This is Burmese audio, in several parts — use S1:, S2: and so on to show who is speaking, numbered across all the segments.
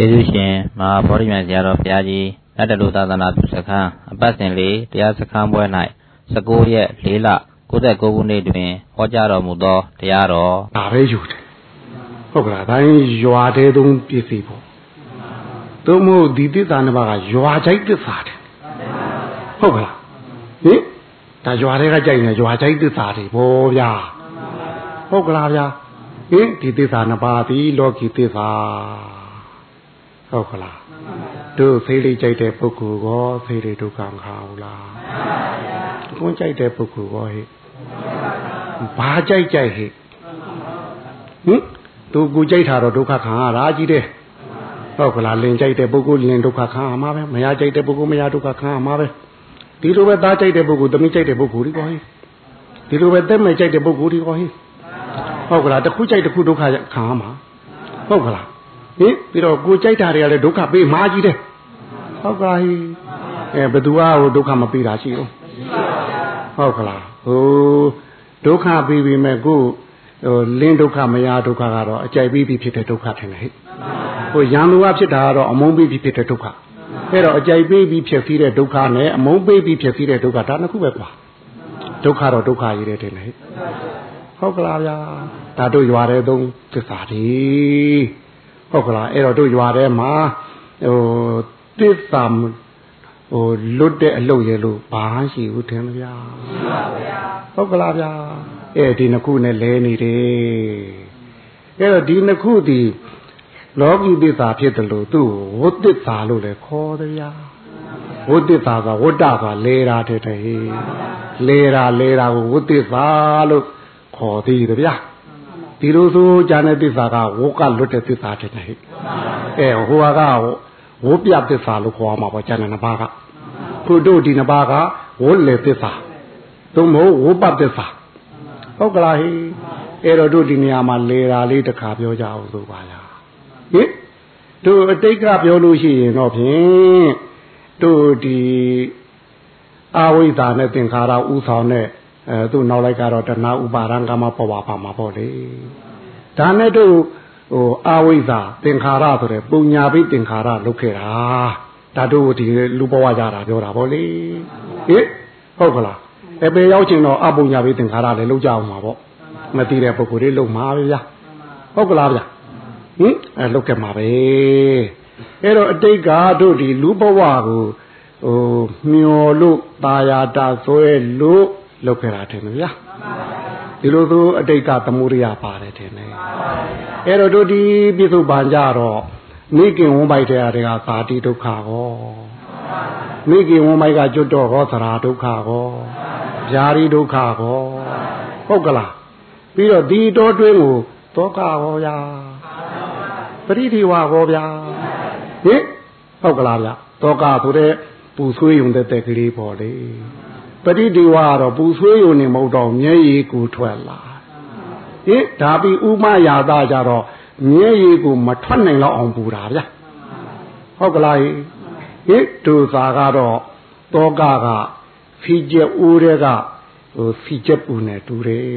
S1: ကျေးဇူးရှင်မဟာဗောဓိမြတ်ဆရာတော်ဘုရားကြီးလက်တလူသာသနာပြုစခန်းအပတ်စဉ်လေးတရားစခန်းပွဲ၌19ရက်4လ69ခုနှစ်တွင်ဟောကြားတော်မူသောတရားတော်
S2: ဒါပဲယူတယ်ဟုတ်ကလားဒါရင်ရွာတဲ့သုံးပစ္စည်းပေါ့သို့မဟုတ်ဒီသစ္စာနှစ်ပါးကရွာကြိုက်သစ္စာတယ်ဟုတ်ကလားဟင်ဒါရွာတွေကကြိုက်နေရွာကြိုက်သစ္စာတွေပေါ့ဗျာဟုတ်ကလားဗျာဟင်ဒီသစ္စာနှစ်ပါးသည်လောကီသစ္စာ ဟုတ်ကလားတို့ဖေးလေးကြိုက်တဲ့ပုဂ္ဂိုလ်ကောဖေးလေးဒုက္ခခါဘူးလားကွန်းကြိုက်တဲ့ပုဂ္ဂိုလ်ကောဟဲ့ဘာကြိုက်ကြိုက်ဟဲ့ဟင်သူကိုကြိုက်တာတော့ဒုက္ခခံရတာကြီးတယ်ဟုတ်ကလားလင်ကြိုက်တဲ့ပုဂ္ဂိုလ်လင်ဒုက္ခခံရမှာပဲမရကြိုက်တဲ့ပုဂ္ဂိုလ်မရဒုက္ခခံရမှာပဲဒီလိုပဲသားကြိုက်တဲ့ပုဂ္ဂိုလ်သမီးကြိုက်တဲ့ပုဂ္ဂိုလ်ဒီကောဟဲ့ဒီလိုပဲတက်မဲ့ကြိုက်တဲ့ပုဂ္ဂိုလ်ဒီကောဟဲ့ဟုတ်ကလားတစ်ခုကြိုက်တစ်ခုဒုက္ခခံရမှာဟုတ်ကလား ဟင်ပြီးတော့ကိုကြိုက်တာတွေကလည်းဒုက္ခပေးမှာကြီးတယ်ဟုတ်ကဲ့အဲဘသူကဟိုဒုက္ခမပေးတာရှိဦးဟုတ်ကလားဟိုဒုက္ခပေးပြီးမဲ့ကိုဟိုလင်းဒုက္ခမရဒုက္ခကတော့အကြိုက်ပြီးပြီးဖြစ်တဲ့ဒုက္ခထင်တယ်ဟဲ့ဟိုရံလူကဖြစ်တာကတော့အမုန်းပေးပြီးဖြစ်တဲ့ဒုက္ခအဲ့တော့အကြိုက်ပေးပြီးဖြစ်ပြီးတဲ့ဒုက္ခနဲ့အမုန်းပေးပြီးဖြစ်ပြီးတဲ့ဒုက္ခဒါနှစ်ခုပဲကွာဒုက္ခတော့ဒုက္ခရည်တဲ့တင်ဟဲ့ဟုတ်ကလားဗျာဒါတို့ရွာတဲ့သုံးသစ္စာတွေ ဟုတ်ကလားအဲ့တော့တို့ရွာထဲမှာဟိုသစ္စာဟိုလွတ်တဲ့အလုပ်ရလို့ဘာရှိဘူးထင်မဗျာရှိပါဗျာဟုတ်ကလားဗျာအဲ့ဒီနှစ်ခုနဲ့လဲနေတယ်အဲ့တော့ဒီနှစ်ခုဒီလောကီသစ္စာဖြစ်တယ်လို့သူ့ဝဋ္သစ္စာလို့လည်းခေါ်တယ်ဗျာဝဋ္သစ္စာကဝဋ္တကလဲတာတဲ့တည်းလဲတာလဲတာကိုဝဋ္သစ္စာလို့ခေါ်သေးတယ်ဗျာ ဒီလိုဆိုဉာဏ်နဲ့သစ္စာကဝကလွတ်တဲ့သစ္စာတဲ့ဟဲ့အဲဟိုကဝပြသစ္စာလို့ခေါ်မှာပေါ့ဉာဏ်နဲ့နှစ်ပါးကခုတို့ဒီနှစ်ပါးကဝလေသစ္စာသို့မဟုတ်ဝပသစ္စာဟုတ်ကလားဟိအဲ့တော့တို့ဒီနေရာမှာလေတာလေးတစ်ခါပြောကြအောင်ဆိုပါလားဟင်တို့အတိတ်ကပြောလို့ရှိရင်တော့ဖြင့်တို့ဒီအာဝိဇ္ဇာနဲ့သင်္ခါရဥဆောင်တဲ့ အဲသူ့နောက်လိုက်ကတော့တဏှာဥပါဒံကမပေါ်ပါပါမှာပေါ့လေဒါနဲ့တို့ဟိုအာဝိဇ္ဇာသင်္ခါရဆိုတဲ့ပုံညာပိသင်္ခါရလုပ်ခဲ့တာဒါတို့ဒီလူဘဝကြတာပြောတာပေါ့လေဟင်ဟုတ်ကလားအပေရောက်ချင်တော့အပုံညာပိသင်္ခါရလည်းလုပ်ကြအောင်ပါပေါ့မသိတဲ့ပုဂ္ဂိုလ်တွေလုပ်မှာပဲဗျာဟုတ်ကလားဗျာဟင်အဲလုပ်ခဲ့မှာပဲအဲ့တော့အတိတ်ကတို့ဒီလူဘဝကိုဟိုမျောလို့ตาယာတာဆွဲလို့ လုပ်ခဲ့တာထင်တယ်ဗျာဒီလိုဆိုအတိတ်ကသမုဒိယပါတယ်ထင်တယ်အဲ့တော့တို့ဒီပြစ္ဆုတ်ပန်ကြတော့မိခင်ဝန်းပိုက်တဲ့တွေကသာတိဒုက္ခဟောမိခင်ဝန်းပိုက်ကကျွတ်တော့ဟောသရာဒုက္ခဟောဗျာရီဒုက္ခဟောဟုတ်ကလားပြီးတော့ဒီတော်တွင်းကိုတောကဟောဗျာပရိဒီဝဟောဗျာဟင်ဟုတ်ကလားဗျတောကဆိုတဲ့ပူဆွေးယုံတဲ့တဲ့ကလေးပေါ့လေ ပရိဒီဝကတော့ပူဆွေးယုံနေမဟုတ်တော့မျက်ရည်ကိုထွက်လာဟင်ဒါပြီးဥမယာသကြတော့မျက်ရည်ကိုမထွက်နိုင်တော့အောင်ပူတာဗျဟုတ်ကလားဟင်ဒုသာကတော့တောကကဖီကျက်ဦးတဲ့ကဟိုဖီကျက်ဦးနဲ့တူတယ်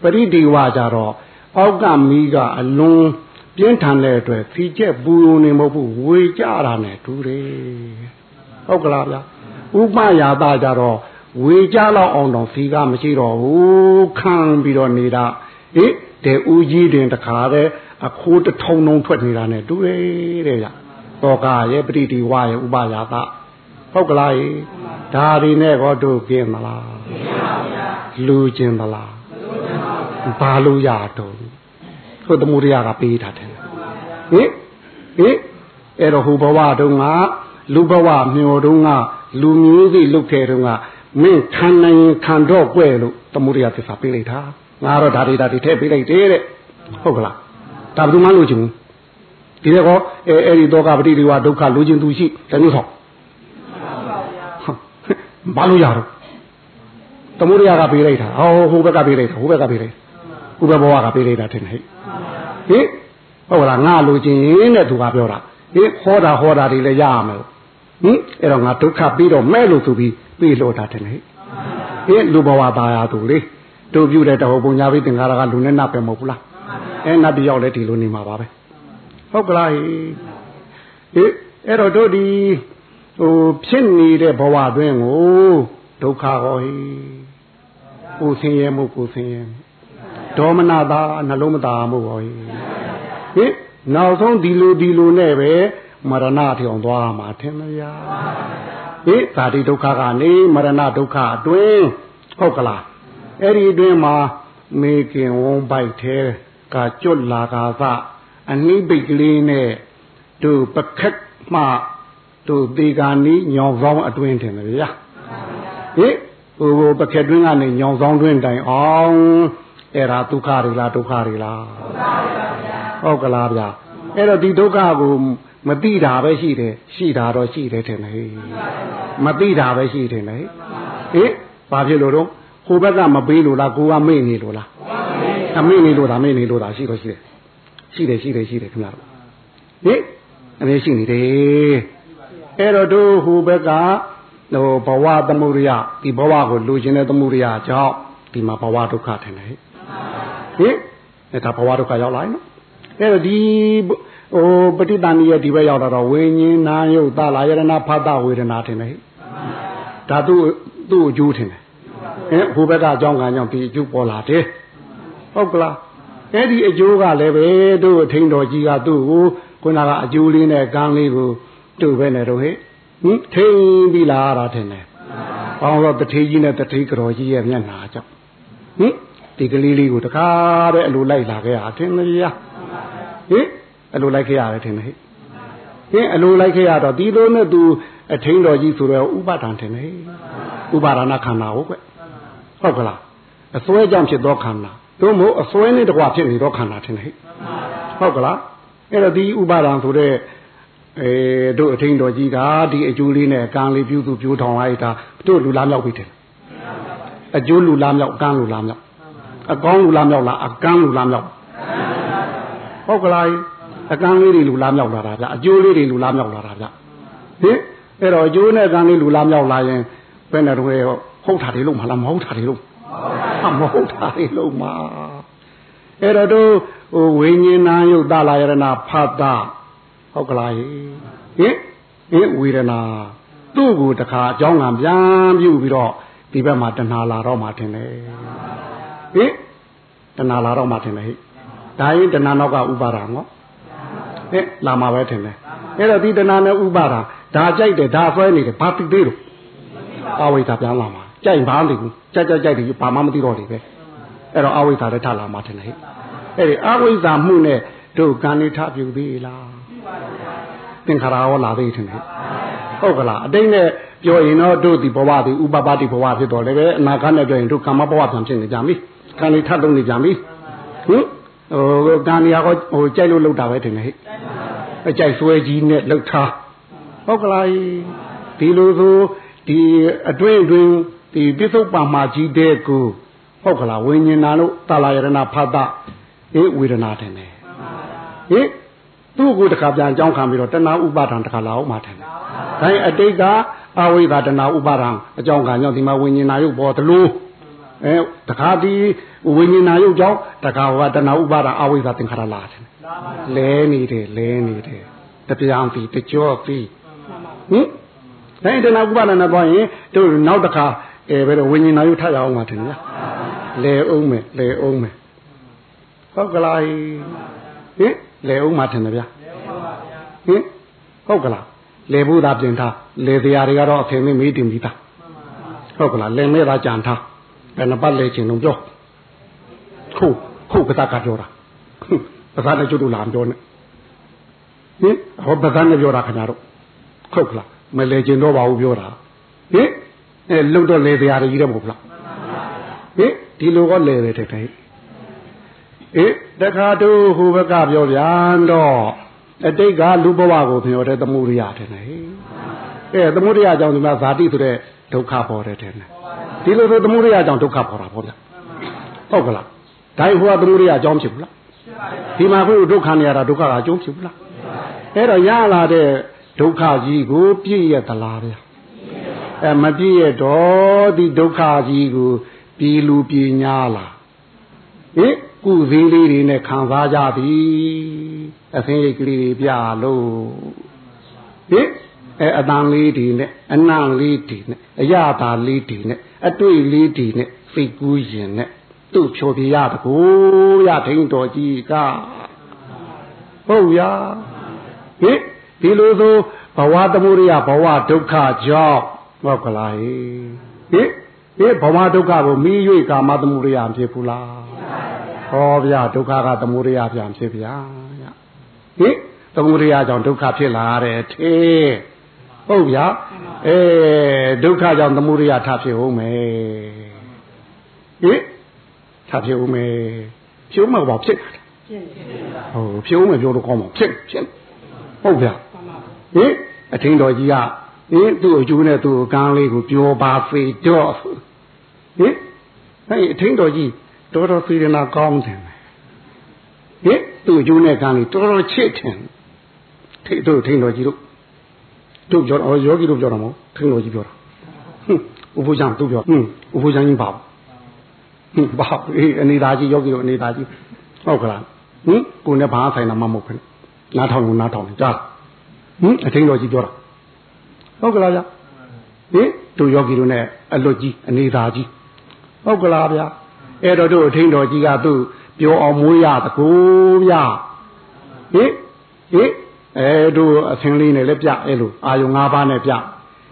S2: ပရိဒီဝကြတော့အောက်ကမီးကအလွန်ပြင်းထန်တဲ့အတွက်ဖီကျက်ပူနေမဟုတ်ဘူးဝေကြတာနဲ့တူတယ်ဟုတ်ကလားဗျ ဥပယာသကြတော့ဝေကြလောက်အောင်တော့ဖီကမရှိတော့ဘူးခံပြီးတော့နေတာဟိတဲ့ဦးကြီးတင်တခါတဲ့အခိုးတထုံထုံထွက်နေတာနဲ့တူတယ်တဲ့ဗျတောကရဲ့ပရိဒီဝရဲ့ဥပယာသဟုတ်ကလားဒါတွေနဲ့တော့တို့กินမလားกินပါဗျာလူကျင်မလားဘာလို့ရတော့ဆိုသမုဒိယကပေးတာတယ်ဟင်ဟင်အဲ့တော့ဟိုဘဝတုန်းကလူဘဝမျောတုန်းက လူမျိုးစိလုတ်ခဲ့တုန်းကမင်းခံနိုင်ခံတော့ကွဲလို့သမုဒိယသစ္စာပေးလိုက်တာငါတော့ဒါတွေဒါတွေထည့်ပေးလိုက်တယ်တဲ့ဟုတ်ကလားဒါဘယ်သူမှလို့ချင်ဘူးဒီတော့အဲအဲ့ဒီတော့ကပฏิဒီဝဒုက္ခလိုချင်သူရှိတမျိုးဆောင်ဘာလို့ရတော့သမုဒိယကပေးလိုက်တာဟောဟိုဘက်ကပေးလိုက်တာဟိုဘက်ကပေးလိုက်ဥပဘဝကပေးလိုက်တာထင်ဟဲ့ဟင်ဟုတ်လားငါလိုချင်တဲ့သူကပြောတာဟင်ဟောတာဟောတာတွေလည်းရရမယ် ဟင်အဲ့တော့ငါဒုက္ခပြီးတော့မဲ့လို့ဆိုပြီးပြီးလို့တာတယ်ဟဲ့ဟင်လူဘဝသားရသူလေတို့ပြုတဲ့တဟောပုံညာပြီးသင်္ခါရကလူနဲ့နပ်ပဲမဟုတ်ဘူးလားအဲနတ်တယောက်လည်းဒီလိုနေမှာပါပဲဟုတ်ကလားဟိဟေးအဲ့တော့တို့ဒီဟိုဖြစ်နေတဲ့ဘဝတွင်းကိုဒုက္ခဟောဟိကိုဆင်းရဲမှုကိုဆင်းရဲဒေါမနတာနှလုံးမသားမှုဟောဟိဟေးနောက်ဆုံးဒီလိုဒီလိုနဲ့ပဲ မရဏထအောင်သွားမှာထင်မလားဟေးဇာတိဒုက္ခကနေမရဏဒုက္ခအတွင်းဟုတ်ကလားအဲ့ဒီအတွင်းမှာမေခင်ဝုံပိုက်သေးကကျွတ်လာကာသအနိပိတ်ကလေးနဲ့တို့ပခက်မှတို့သေကာနီးညောင်ဆောင်အတွင်းတင်တယ်ဗျာဟိဟိုဟိုပခက်တွင်းကနေညောင်ဆောင်တွင်းတိုင်အောင်အဲ့ဒါဒုက္ခတွေလားဒုက္ခတွေလားဟုတ်ကလားဗျာအဲ့တော့ဒီဒုက္ခကို မတိတာပဲရှိတယ်ရှိတာတော့ရှိတယ်ထင်တယ်မတိတာပဲရှိတယ်လေဟိဘာဖြစ်လို့တော့ဟိုဘက်ကမပေးလို့လားကိုကမေ့နေလို့လားအမေ့နေလို့ဒါမေ့နေလို့ဒါရှိတော့ရှိတယ်ရှိတယ်ရှိတယ်ရှိတယ်ခင်ဗျားတို့ဟိအမေရှိနေတယ်အဲ့တော့တို့ဟိုဘက်ကဟိုဘဝသမုဒယဒီဘဝကိုလူချင်းတဲ့သမုဒယကြောင့်ဒီမှာဘဝဒုက္ခထင်တယ်ဟိအဲ့ဒါဘဝဒုက္ခရောက်လာနော်အဲ့တော့ဒီ ဟိုပဋိသန္ဓေရဲ့ဒီဘက်ရောက်တော့ဝိညာဉ်နာယုတ်သလာယရဏဖတ်တဝေဒနာထင်တယ်ဒါသူ့သူ့အကျိုးထင်တယ်အဲဟိုဘက်ကအကြောင်းကကြောင့်ဒီအကျိုးပေါ်လာတယ်ဟုတ်ကလားအဲ့ဒီအကျိုးကလည်းပဲတို့အထင်းတော်ကြီးကသူ့ကိုခုနကအကျိုးလေးနဲ့ကန်းလေးကိုတို့ပဲနဲ့တော့ဟဲ့ဟင်ထိန်ပြီးလာတာထင်တယ်။ဘောင်းတော့တထေးကြီးနဲ့တထေးကြော်ကြီးရဲ့မျက်နှာကြောင့်ဟင်ဒီကလေးလေးကိုတခါပဲအလိုလိုက်လာခဲ့ရထင်မလား။ဟင် အလိုလိုက်ခဲ့ရတယ်ထင်တယ်ဟဲ့။ဟင်အလိုလိုက်ခဲ့ရတော့ဒီလိုနဲ့သူအထင်းတော်ကြီးဆိုတော့ဥပါဒံထင်တယ်။ဥပါဒနာခန္ဓာဟုတ်ကွ။ဟုတ်ကလား။အစွဲကြောင့်ဖြစ်သောခန္ဓာတို့မို့အစွဲနဲ့တကွာဖြစ်နေသောခန္ဓာထင်တယ်ဟဲ့။ဟုတ်ကလား။အဲ့တော့ဒီဥပါဒံဆိုတဲ့အဲတို့အထင်းတော်ကြီးကဒီအကျိုးလေးနဲ့ကံလေးပြုစုပြိုးထောင်လိုက်တာတို့လူလားမြောက်ပြီတယ်အကျိုးလူလားမြောက်ကံလူလားမြောက်အကောင်းလူလားမြောက်လားအကံလူလားမြောက်ဟုတ်ကလား အကံလေးတွေလူလားမြောက်လာတာဗျအကျိုးလေးတွေလူလားမြောက်လာတာဗျဟင်အဲ့တော့အကျိုးနဲ့ကံလေးလူလားမြောက်လာရင်ဘယ်နဲ့တော့ဟုတ်တာတွေလို့မလားမဟုတ်တာတွေလို့မဟုတ်တာတွေလို့မှာအဲ့တော့တို့ဟိုဝိညာဉ်နာယုတ်တလာယရဏဖတ်တာဟုတ်ကလားဟင်ဟင်ဝေဒနာသူ့ကိုတခါအကြောင်းကပြန်ပြုပြီးတော့ဒီဘက်မှာတဏှာလာတော့မှထင်တယ်ဟင်တဏှာလာတော့မှထင်တယ်ဟိဒါရင်တဏှာနောက်ကဥပါဒံနော် ဟင်လာမှာပဲထင်တယ်အဲ့တော့ဒီတဏှာနဲ့ဥပါဒံဒါကြိုက်တယ်ဒါဆွဲနေတယ်ဘာတိသေးလို့အဝိဇ္ဇာပြန်လာမှာကြိုက်ဘာလိဘူးကြိုက်ကြိုက်ကြိုက်တယ်ဘာမှမသိတော့တယ်ပဲအဲ့တော့အဝိဇ္ဇာလည်းထလာမှာထင်တယ်ဟိအဲ့ဒီအဝိဇ္ဇာမှုနဲ့တို့ကံနေထပြုသေးလားသင်္ခါရဟောလာသေးတယ်ဟုတ်ကလားအတိတ်နဲ့ပြောရင်တော့တို့ဒီဘဝဒီဥပပတိဘဝဖြစ်တော်လည်းပဲအနာဂတ်နဲ့ပြောရင်တို့ကာမဘဝပြန်ဖြစ်နေကြပြီကံလေးထပ်လုံးနေကြပြီဟင် ဟိုကံနေရာကဟိုကြိုက်လို့လောက်တာပဲထင်တယ်ဟဲ့အကြိုက်ဆွဲကြီးနဲ့လောက်ထားဟုတ်ကလားဒီလိုဆိုဒီအတွင်းအတွင်းဒီပြစ္ဆုတ်ပါမှာကြီးတဲ့ကိုဟုတ်ကလားဝိညာဉ်နာလို့တာလာယရဏဖတ်တာအေးဝေဒနာတယ်ဟင်သူ့ကိုတခါပြန်အကြောင်းခံပြီးတော့တဏှာဥပါဒံတခါလာအောင်မှတယ်။ဒါရင်အတိတ်ကအဝိဇ္ဇာတဏှာဥပါဒံအကြောင်းခံကြောင့်ဒီမှာဝိညာဉ်နာယုတ်ပေါ်သလို အဲတခါဒီဝိညာဉ်နာယုတ်ကြောင့်တခါဟောတဏှာဥပါဒံအဝိဇ္ဇာသင်္ခါရလာတယ်။လဲနေတယ်လဲနေတယ်တပြောင်ပြီတကြောပြီဟင်ဒါရင်တဏှာဥပါဒံနဲ့သွားရင်တို့နောက်တခါအဲဘယ်တော့ဝိညာဉ်နာယုတ်ထရအောင်မှတယ်နော်။လဲအောင်မယ်လဲအောင်မယ်ဟုတ်ကလားဟင်လဲအောင်မှထင်တယ်ဗျာဟင်ဟုတ်ကလားလဲဖို့သာပြင်ထားလဲတရားတွေကတော့အဖေမင်းမေးတင်ပြီးသားဟုတ်ကလားလဲမဲ့သာကြံထား ဘယ်နှပတ်လဲခြင်းလုံးပြောခုခုကတကပြောတာပဇာနဲ့ကျွတ်လို့လာမပြောနဲ့ဟင်ဟောပဇာနဲ့ပြောတာခင်ဗျားတို့ဟုတ်ကလားမလဲခြင်းတော့ပါဘူးပြောတာဟင်အဲလုံတော့လဲတရားတွေကြီးတယ်မဟုတ်လားဟင်ဒီလိုကလဲတယ်တဲ့တဲ့အေးတခါတို့ဟိုဘက်ကပြောပြန်တော့အတိတ်ကလူဘဝကိုပြောတဲ့သမှုရိယတယ်နေအဲသမှုရိယကြောင့်ဒီမှာဇာတိဆိုတဲ့ဒုက္ခပေါ်တယ်တဲ့ ဒီလိုဆိုသမှုရိယကြောင့်ဒုက္ခပေါ်တာပေါ့ဗျဟုတ်ကလားဒါဟိုကသမှုရိယအကြောင်းဖြစ်ဘူးလားဒီမှာခုဒုက္ခနေရတာဒုက္ခကအကျိုးဖြစ်ဘူးလားအဲ့တော့ရလာတဲ့ဒုက္ခကြီးကိုပြည့်ရသလားဗျအဲမပြည့်ရတော့ဒီဒုက္ခကြီးကိုပြည်လူပြည်ညာလားဟင်ကုသေးလေးတွေနဲ့ခံစားကြသည်အသင်းရိတ်ကလေးတွေပြလို့ဟင် အဲအတန်လေးဒီနဲ့အနံလေးဒီနဲ့အရသာလေးဒီနဲ့အတွေ့လေးဒီနဲ့စိတ်ကူးရင်နဲ့သူ့ဖြောပြရတကူရထိန်တော်ကြီးကဟုတ်ရဟင်ဒီလိုဆိုဘဝသမုဒိယဘဝဒုက္ခကြောင့်ဟုတ်ကလားဟင်ဟင်ဘဝဒုက္ခကိုမိ၍ကာမသမုဒိယဖြစ်ဘူးလားဟောဗျာဒုက္ခကသမုဒိယပြန်ဖြစ်ဗျာဟင်သမုဒိယကြောင့်ဒုက္ခဖြစ်လာတယ်ထေ ဟုတ်ဗျာအဲဒုက္ခကြောင့်သမုဒိယထဖြစ်ဦးမယ်ဟင်ထဖြစ်ဦးမယ်ဖြစ်မှာဘာဖြစ်ဟုတ်ဖြစ်ဦးမယ်ပြောတော့ကောင်းမှာဖြစ်ဖြစ်ဟုတ်ဗျာဟင်အထင်းတော်ကြီးကဟင်သူ့အကျိုးနဲ့သူ့ကန်းလေးကိုပြောပါစေတော့ဟင်အဲ့အထင်းတော်ကြီးတော်တော်စေရနာကောင်းတယ်ဟင်သူ့အကျိုးနဲ့ကန်းလေးတော်တော်ချစ်တယ်ထိတို့ထင်းတော်ကြီးတို့ တို့ပြောတော့ယောဂီတို့ပြောတာမဟုတ်ထင်းတော်ကြီးပြောတာဟွန်းဥပ္ပဇံတို့ပြောဟွန်းဥပ္ပဇံကြီးပါဟွန်းပါအေးအနေသားကြီးယောဂီတို့အနေသားကြီးဟုတ်ကလားဟင်ကိုနဲ့ဘာဆိုင်တာမှမဟုတ်ဘူးနားထောင်ကိုနားထောင်ကြားဟင်အထင်းတော်ကြီးပြောတာဟုတ်ကလားဗျဟင်တို့ယောဂီတို့နဲ့အလွတ်ကြီးအနေသားကြီးဟုတ်ကလားဗျအဲ့တော့တို့အထင်းတော်ကြီးကသူ့ပြောအောင်မွေးရတကူဗျဟင်ဟင် အဲတို့အသင်လေးနဲ့လည်းပြအဲ့လိုအာယုံ၅ပါးနဲ့ပြ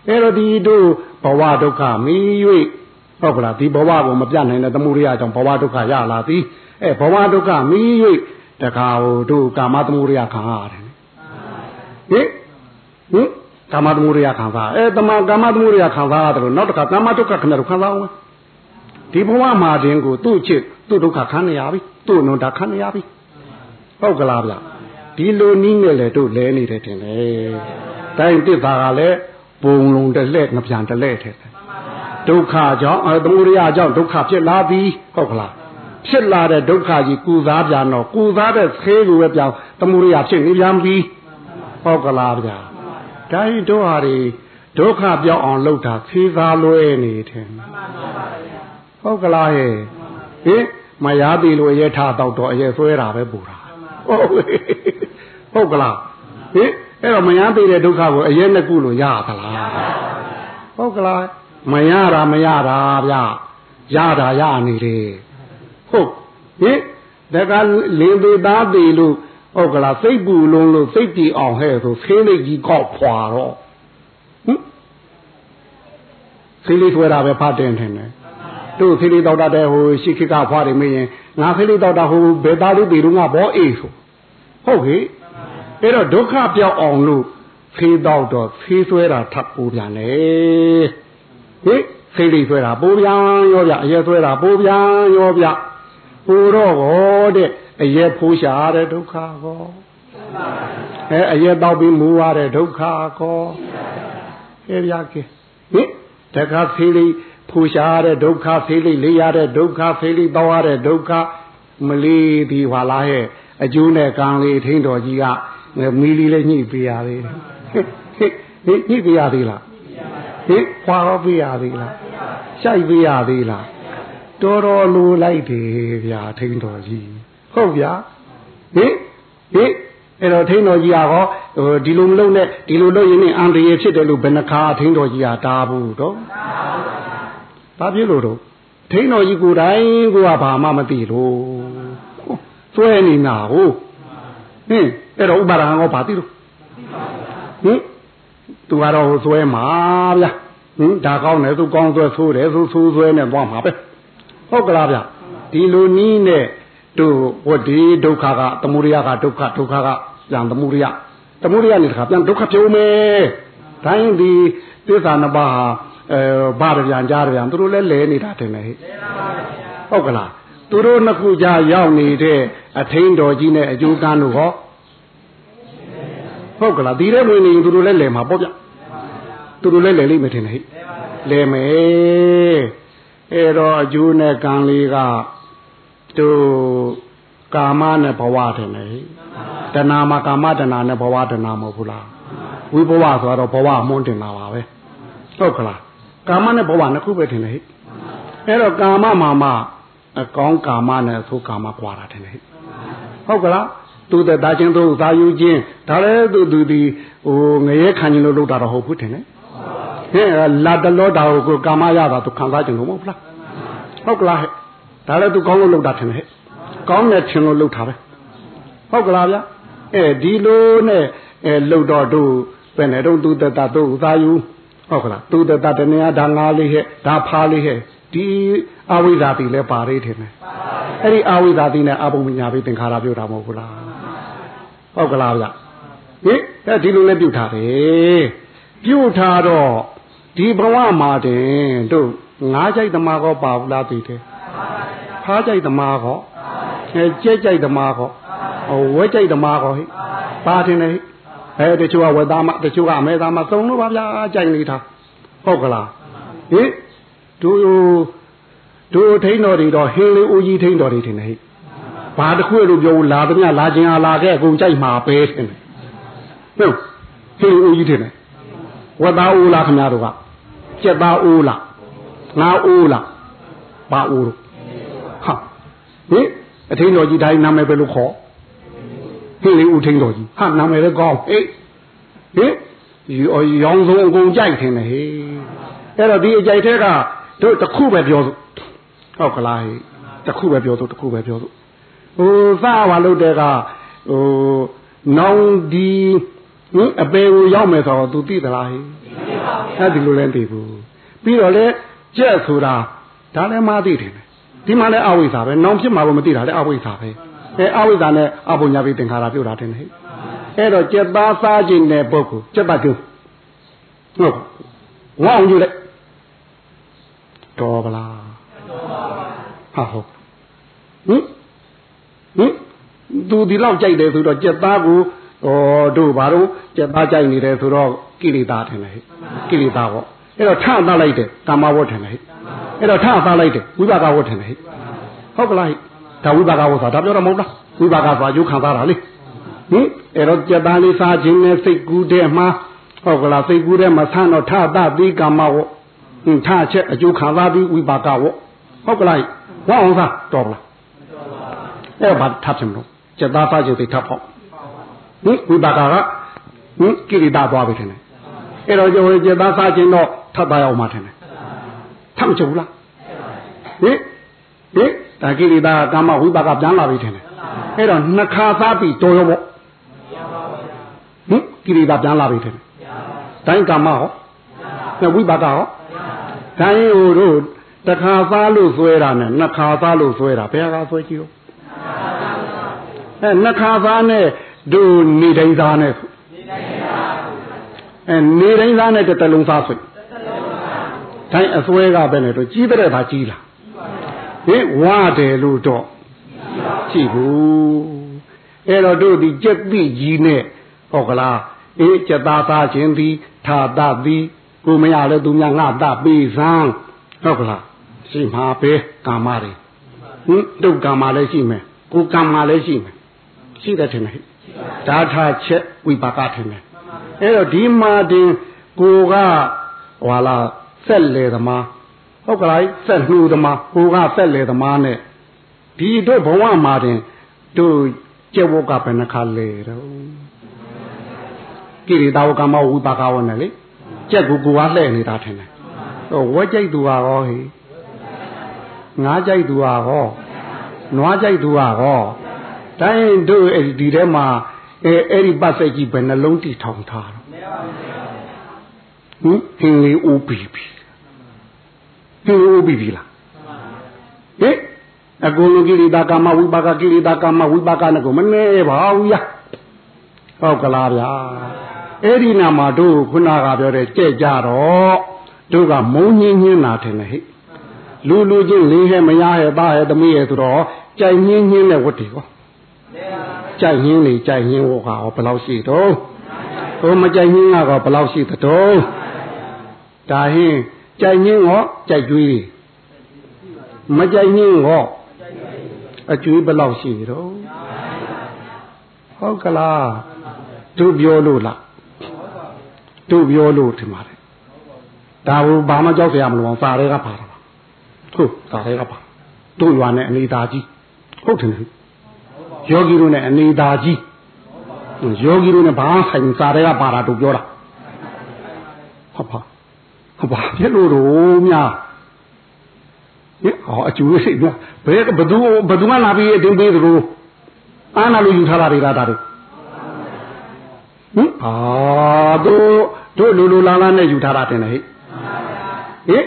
S2: အဲ့တော့ဒီတို့ဘဝဒုက္ခမီး၍ဟုတ်ကလားဒီဘဝကိုမပြနိုင်တဲ့သမှုရိယကြောင့်ဘဝဒုက္ခရလာသည်အဲဘဝဒုက္ခမီး၍တခါဟိုတို့ကာမသမှုရိယခံရတယ်ဟင်ဟင်ကာမသမှုရိယခံစားအဲတမကာမသမှုရိယခံစားရတယ်လို့နောက်တစ်ခါကာမဒုက္ခခဏတော့ခံစားအောင်ဒီဘဝမှာတင်ကိုသူ့ချစ်သူ့ဒုက္ခခံနေရပြီသူ့နုံတာခံနေရပြီဟုတ်ကလားဗျ ဒီလိုနည်းနဲ့လေတို့လဲနေတယ်တင်လေတိုင်းတစ်ပါကလည်းပုံလုံးတစ်လက်ငပြန်တစ်လက်ထဲဒုက္ခကြောင့်အသမုဒယကြောင့်ဒုက္ခဖြစ်လာပြီဟုတ်ကလားဖြစ်လာတဲ့ဒုက္ခကြီးကုစားပြန်တော့ကုစားတဲ့ဆေးကိုပဲပြောင်းသမုဒယဖြစ်နေပြန်ပြီဟုတ်ကလားဗျာတိုင်းတို့ဟာတွေဒုက္ခပြောင်းအောင်လုပ်တာဆေးစားလွဲနေတယ်ဟုတ်ကလားဟဲ့ဟင်မရပြီလို့ရဲထားတော့တော့အရဲဆွဲတာပဲပူတာဟုတ် ဟုတ်ကလားဟင်အဲ့တော့မရသေးတဲ့ဒုက္ခကိုအရဲနှစ်ခုလို့ရသလားဟုတ်ကလားမရတာမရတာဗျရတာရနေတယ်ဟုတ်ဟင်ဒါကလင်းသေးသားသေးလို့ဟုတ်ကလားစိတ်ပူလုံးလို့စိတ်တည်အောင်ဟဲ့ဆိုခင်းလေးကြီးကောက်ဖွာတော့ဟင်ခင်းလေးဆွဲတာပဲဖတ်တင်တယ်တို့ခင်းလေးတောက်တဲ့ဟိုရှိခိကဖွာတယ်မင်းရင်ငါခင်းလေးတောက်တာဟိုဘယ်သားလေးတည်လို့ငါဘောအေးဆိုဟုတ်ဟိ အဲ့တော့ဒုက္ခပြောက်အောင်လို့ဖေးတော့တော့ဖေးဆွဲတာထပ်ပိုးပြန်လေဟိဖေးလေးဆွဲတာပိုးပြန်ရောဗျအရဲဆွဲတာပိုးပြန်ရောဗျပိုးတော့ဟောတဲ့အရဲဖိုးရှာတဲ့ဒုက္ခကောအဲအရဲတောက်ပြီးမူရတဲ့ဒုက္ခကောဟဲ့ဗျာကေဟိတခါဖေးလေးဖူရှာတဲ့ဒုက္ခဖေးလေးလေးရတဲ့ဒုက္ခဖေးလေးတောက်ရတဲ့ဒုက္ခမလီဒီဟွာလားဟဲ့အကျိုးနဲ့ကံလေးထင်းတော်ကြီးက မီလီလည်းညှိပေးရသေးတယ်ဟိညှိပေးရသေးလားဟိခွာဟောပေးရသေးလားရှိုက်ပေးရသေးလားတော်တော်လိုလိုက်တယ်ဗျာထင်းတော်ကြီးဟုတ်ဗျာဟိဟိအဲ့တော့ထင်းတော်ကြီးကဟောဟိုဒီလိုမလုပ်နဲ့ဒီလိုလုပ်ရင်အန္တရာယ်ဖြစ်တယ်လို့ဘယ်နှခါထင်းတော်ကြီးကတားဘူးတော့ဘာဖြစ်လို့တော့ထင်းတော်ကြီးကိုယ်တိုင်ကိုကဘာမှမသိလို့သွဲနေနာဟုတ် ဟင်အဲ့တော့ဥပါဒံကောဘာသိလို့ဟင်သူကတော့ဟိုသွဲမှာဗျာဟင်ဒါကောင်းတယ်သူကောင်းသွဲဆိုးတယ်သူဆိုးသွဲနဲ့သွားမှာပဲဟုတ်ကလားဗျဒီလိုနီးနဲ့တို့ဟိုဒီဒုက္ခကသမုဒယကဒုက္ခဒုက္ခကပြန်သမုဒယသမုဒယနဲ့တခါပြန်ဒုက္ခပြုံးမယ်တိုင်းဒီသစ္စာနှစ်ပါးဟာအဲဘာရပြန်ကြားရပြန်သူတို့လည်းလဲနေတာတင်လေဟဲ့ဟုတ်ကလား သူတို့နှစ်ခုကြားရောက်နေတဲ့အထင်းတော်ကြီးနဲ့အကျိုးကန်းတို့ဟောဟုတ်ကလားဒီထဲဝင်နေရင်သူတို့လည်းလဲမှာပေါ့ဗျသူတို့လည်းလဲလိမ့်မယ်ထင်တယ်ဟဲ့လဲမယ်အဲ့တော့အကျိုးနဲ့ကံလေးကတို့ကာမနဲ့ဘဝထင်တယ်ဟဲ့တဏမှာကာမတဏနဲ့ဘဝတဏမဟုတ်ဘူးလားဝိဘဝဆိုတော့ဘဝမွန်းတင်လာပါပဲဟုတ်ကလားကာမနဲ့ဘဝနှစ်ခုပဲထင်တယ်ဟဲ့အဲ့တော့ကာမမှာမှ အကောင်းကာမနဲ့သို့ကာမကွာတာတယ်ဟဲ့ဟုတ်ကလားသူသက်သားချင်းသူသာယူခြင်းဒါလည်းသူသူဒီဟိုငရဲခံခြင်းလို့လုပ်တာတော့ဟုတ်ဘူးထင်တယ်ဟဲ့လာတလောတာကိုကာမရတာသူခံစားခြင်းလို့မဟုတ်လားဟုတ်ကလားဟဲ့ဒါလည်းသူကောင်းလို့လုပ်တာထင်တယ်ဟဲ့ကောင်းတဲ့ထင်လို့လုပ်တာပဲဟုတ်ကလားဗျအဲဒီလိုနဲ့အဲလှုပ်တော့တို့ပဲနဲ့တော့သူသက်သားသူသာယူဟုတ်ကလားသူသက်သားတနေရာဒါငါလေးဟဲ့ဒါဖားလေးဟဲ့ဒီ အဝိဇ္ဇာတိလည်းပါရထင်တယ်အဲ့ဒီအဝိဇ္ဇာတိနဲ့အဘုံညာပြီးသင်္ခါရပြုတာမဟုတ်ဘူးလားဟုတ်ကလားဗျဟင်အဲဒီလိုလည်းပြုထားတယ်ပြုထားတော့ဒီဘဝမှာတင်တို့ငါးကြိုက်သမားကောပါဘူးလားသိတယ်ဖားကြိုက်သမားကောအဲကြက်ကြိုက်သမားကောဝဲကြိုက်သမားကောဟိပါတင်တယ်ဟဲ့တချို့ကဝက်သားမတချို့ကအမဲသားမသုံးလို့ပါဗျာကြိုက်နေတာဟုတ်ကလားဟင်တို့ တို့ထိန်းတော်တွေတော့ဟင်းလေးဦးကြီးထိန်းတော်တွေထင်တယ်ဟိဘာတခုလို့ပြောလာသမျှလာခြင်းအားလာခဲ့အကုန်ကြိုက်မှာပဲထင်တယ်ဟုတ်ဟင်းဦးကြီးထင်တယ်ဝတ်သားဦးလားခင်ဗျားတို့ကကြက်သားဦးလားငါဦးလားဘာဦးလို့ဟာဟင်အထိန်တော်ကြီးတိုင်းနာမည်ပဲလို့ခေါ်ဟင်းလေးဦးထိန်တော်ကြီးဟာနာမည်လည်းကောင်းဟေးဟင်ရောင်စုံအကုန်ကြိုက်ထင်တယ်ဟေးအဲ့တော့ဒီအကြိုက်တဲ့ကတို့တခုပဲပြောစို့ ဟုတ်ကလားတခုပဲပြောစို့တခုပဲပြောစို့ဟိုစားပါလို့တဲ့ကဟိုနောင်ဒီဟင်အပေကိုရောက်မယ်ဆိုတော့ तू သိသလားဟိအဲ့ဒီလိုလည်းသိဘူးပြီးတော့လေကြက်ဆိုတာဒါလည်းမသိတယ်ဒီမှာလည်းအဝိဇ္ဇာပဲနောင်ဖြစ်မှာကိုမသိတာလည်းအဝိဇ္ဇာပဲအဲအဝိဇ္ဇာနဲ့အဘုံညာပြီးသင်္ခါရပြုတ်တာတင်ဟိအဲ့တော့ကြက်သားစားခြင်းတဲ့ပုဂ္ဂိုလ်ကြက်သားကျုံဟုတ်ဝအောင်ယူလိုက်တော်ပလား ဟာဟုတ်ဟင်ဟင်သူဒီလောက်ကြိုက်တယ်ဆိုတော့ကြက်သားကိုဩတို့ဘာလို့ကြက်သားကြိုက်နေတယ်ဆိုတော့ကိလေသာထင်တယ်ဟဲ့ကိလေသာပေါ့အဲ့တော့ထသလိုက်တယ်ကာမဝတ်ထင်တယ်ဟဲ့အဲ့တော့ထသလိုက်တယ်ဝိပါကဝတ်ထင်တယ်ဟဲ့ဟုတ်ကလားဟဲ့ဒါဝိပါကဝတ်ဆိုတာဒါပြောတော့မဟုတ်လားဝိပါကဆိုတာယုခံစားတာလေဟင်အဲ့တော့ကြက်သားလေးစားခြင်းနဲ့စိတ်ကူးတဲ့မှာဟုတ်ကလားစိတ်ကူးတဲ့မှာဆန်းတော့ထသတိကာမဝတ်ဟင်ထချက်အကျိုးခံစားပြီးဝိပါကဝတ်ဟုတ်ကလား ဝအောင်စားတော်ပါလားအဲ့ဘာထပ်ချင်မလို့စက်သားစားခြင်းသိထပ်ဖို့ဟင်ဝိပါကကဟင်ကိရိတာသွားပြီထင်တယ်အဲ့တော့ကျော်စက်သားစားခြင်းတော့ထပ်ပါရောက်မှထင်တယ်ထပ်မချုပ်ဘူးလားဟင်ဟင်ဒါကိရိတာကာမဝိပါကပြန်လာပြီထင်တယ်အဲ့တော့နှစ်ခါစားပြီးတော်ရောပေါ့ဟင်ကိရိတာပြန်လာပြီထင်တယ်တိုင်းကာမဟောဝိပါကဟောတိုင်းဟိုတို့ တခါသားလို့ဆွဲတာနဲ့နှစ်ခါသားလို့ဆွဲတာဘယ်ဟာဆွဲကြည့်တော့အဲနှစ်ခါသားနဲ့တို့နေတိုင်းသားနဲ့နေတိုင်းသားအဲနေတိုင်းသားနဲ့တစ်လုံးသားဆွဲတိုင်းအဆွဲကပဲနဲ့တို့ကြီးတဲ့ဘာကြီးလားဟင်ဝါတယ်လို့တော့ကြည့်ဘူးအဲ့တော့တို့ဒီကြက်တိကြီးနဲ့ဟုတ်ကလားအေးကြက်သားသားခြင်းသည်ထာတသည်ကိုမရလဲသူများငါတပေးစမ်းဟုတ်ကလား ရှိမှာပဲကာမတွေဟင်ဒုက္ကာမလည်းရှိမယ်ကိုကာမလည်းရှိမယ်ရှိတယ်ထင်တယ်ဓာထာချက်ဝိပါကထင်တယ်အဲ့တော့ဒီမှာတင်ကိုကဟွာလာဆက်လေသမားဟုတ်ကလားဆက်နှူသမားကိုကဆက်လေသမားနဲ့ဒီတို့ဘဝမှာတင်တို့ကျက်ဝကဘယ်နှခါလေတော့ကိရိတာဝကမဝိပါကဝနဲ့လေကျက်ကိုကိုကလှဲ့နေတာထင်တယ်ဟိုဝက်ကြိတ်သူဟာရောဟိ ငါးကြိုက်သူဟာဟောနွားကြိုက်သူဟာဟောတိုင်းတို့အဲ့ဒီထဲမှာအဲအဲ့ဒီပတ်စိတ်ကြီးဘယ်နှလုံးတီထောင်ထားတော့ဟင်ဟင်းလေးအိုးပြီပြီဟင်းအိုးပြီပြီလားဟင်အကုန်လုံးကိရိတာကာမဝိပါကကိရိတာကာမဝိပါကနဲ့ကိုမနေပါဘူးရဟုတ်ကလားဗျာအဲ့ဒီနာမှာတို့ခုနကပြောတဲ့ကြဲ့ကြတော့တို့ကမုံညင်းညင်းလာတယ်ဟဲ့ လူလူချင်းလေးဟဲ့မရဟဲ့သားဟဲ့သမီးဟဲ့ဆိုတော့ကြိုက်ညင်းညင်းတဲ့ဝတ်တွေရောကြိုက်ညင်းလေကြိုက်ညင်းဝတ်ဟာဘယ်လောက်ရှိတော့ဟိုမကြိုက်ညင်းကတော့ဘယ်လောက်ရှိသတော်ဒါဟင်းကြိုက်ညင်းရောကြိုက်ကြွေးမကြိုက်ညင်းရောအကျွေးဘယ်လောက်ရှိတော့ဟုတ်ကလားတို့ပြောလို့လားတို့ပြောလို့ထင်ပါတယ်ဒါဘူးဘာမှကြောက်ရမလို့ပါစာတွေကပါတယ် ဟုတ်စာတွေကပါတို့ရွာနဲ့အနေသားကြီးဟုတ်တယ်ယောဂီတို့နဲ့အနေသာကြီးယောဂီတို့နဲ့ဘာဆိုင်စားတွေကပါတာတို့ပြောတာဟုတ်ပါဟုတ်ပါဖြစ်လို့တော့များဟင်ဟောအကျိုးစိတ်များဘယ်ဘသူဘသူကလာပြီးအတင်းပေးသလိုအာနာလို့ယူထားတာတွေကဒါတွေဟင်အာတို့တို့လူလူလာလာနဲ့ယူထားတာတင်တယ်ဟဲ့ဟင်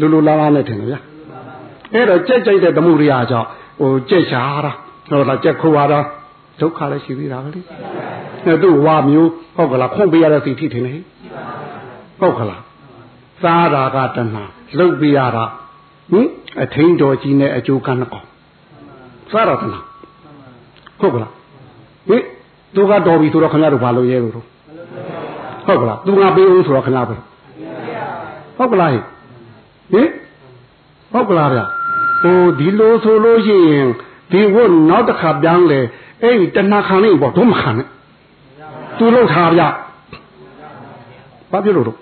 S2: လူလူလာလာနဲ့တင်တယ်ဗျာ အဲ့တော့ကြက်ကြိုက်တဲ့သမှုရိယာကြောင့်ဟိုကြက်ရှာတာဟောလားကြက်ခိုးရတာဒုက္ခလည်းရှိသေးတာပဲလေအဲ့တို့ဝါမျိုးဟုတ်ကလားခွန်ပေးရတဲ့စိတ်ထိထင်တယ်ဟုတ်ကလားစားတာကတဏှာလုတ်ပေးရတာဟင်အထင်းတော်ကြီးနဲ့အကျိုးကန်းအောင်စားတော့တဏှာဟုတ်ကလားဟင်သူကတော်ပြီဆိုတော့ခင်ဗျားတို့ဘာလို့ရဲလို့ဟုတ်ကလားသူငါပေးဦးဆိုတော့ခင်ဗျားဘယ်ဟုတ်ကလားဟင်ဟုတ်ကလားဗျ ဟိုဒီလိုဆိုလို့ရှိရင်ဒီဝတ်နောက်တစ်ခါပြောင်းလေအဲ့ဒီတဏှာခံနေပေါ့တို့မခံနဲ့သူလောက်ထားဗျဘာဖြစ်လို့တော့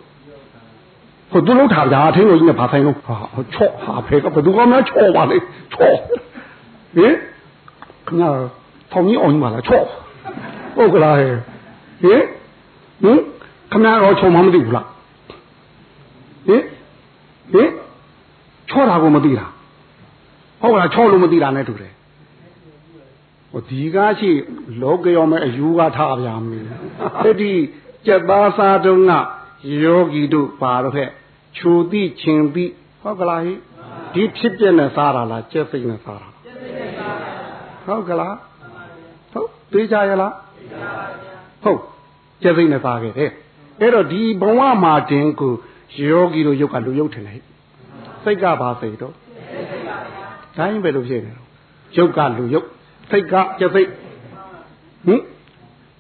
S2: ဟိုသူလောက်ထားဗျာအထင်းကိုကြီးနဲ့ဘာဆိုင်လို့ဟာချော့ဟာဖေကဘယ်သူကမှချော့ပါလေချော့ဟင်ခင်ဗျာထောင်ကြီးအောင်ကြီးပါလားချော့ဟုတ်ကလားဟဲ့ဟင်ဟင်ခင်ဗျားတော့ချုံမမသိဘူးလားဟင်ဟင်ချော့တာကိုမသိတာ ဟုတ်ကလားချော့လို့မသိတာနဲ့တူတယ်ဟိုဒီကားရှိလောကရောမဲ့အယူကထားဗျာမင်းအဲ့ဒီကြက်သားစားတုံးကယောဂီတို့ပါတော့ဖက်ခြူတိချင်းတိဟုတ်ကလားဟိဒီဖြစ်ပြနဲ့စားတာလားကြက်စိတ်နဲ့စားတာဟုတ်ကလားဟုတ်သိကြရလားဟုတ်ကျက်စိတ်နဲ့စားခဲ့တယ်အဲ့တော့ဒီဘဝမှာတင်ကိုယောဂီတို့ရုပ်ကလူရုပ်ထင်တယ်စိတ်ကဘာစိတ်တော့ တိုင်းပဲလို့ဖြစ်နေတော့ရုပ်ကလူရုပ်စိတ်ကကျက်စိတ်ဟင်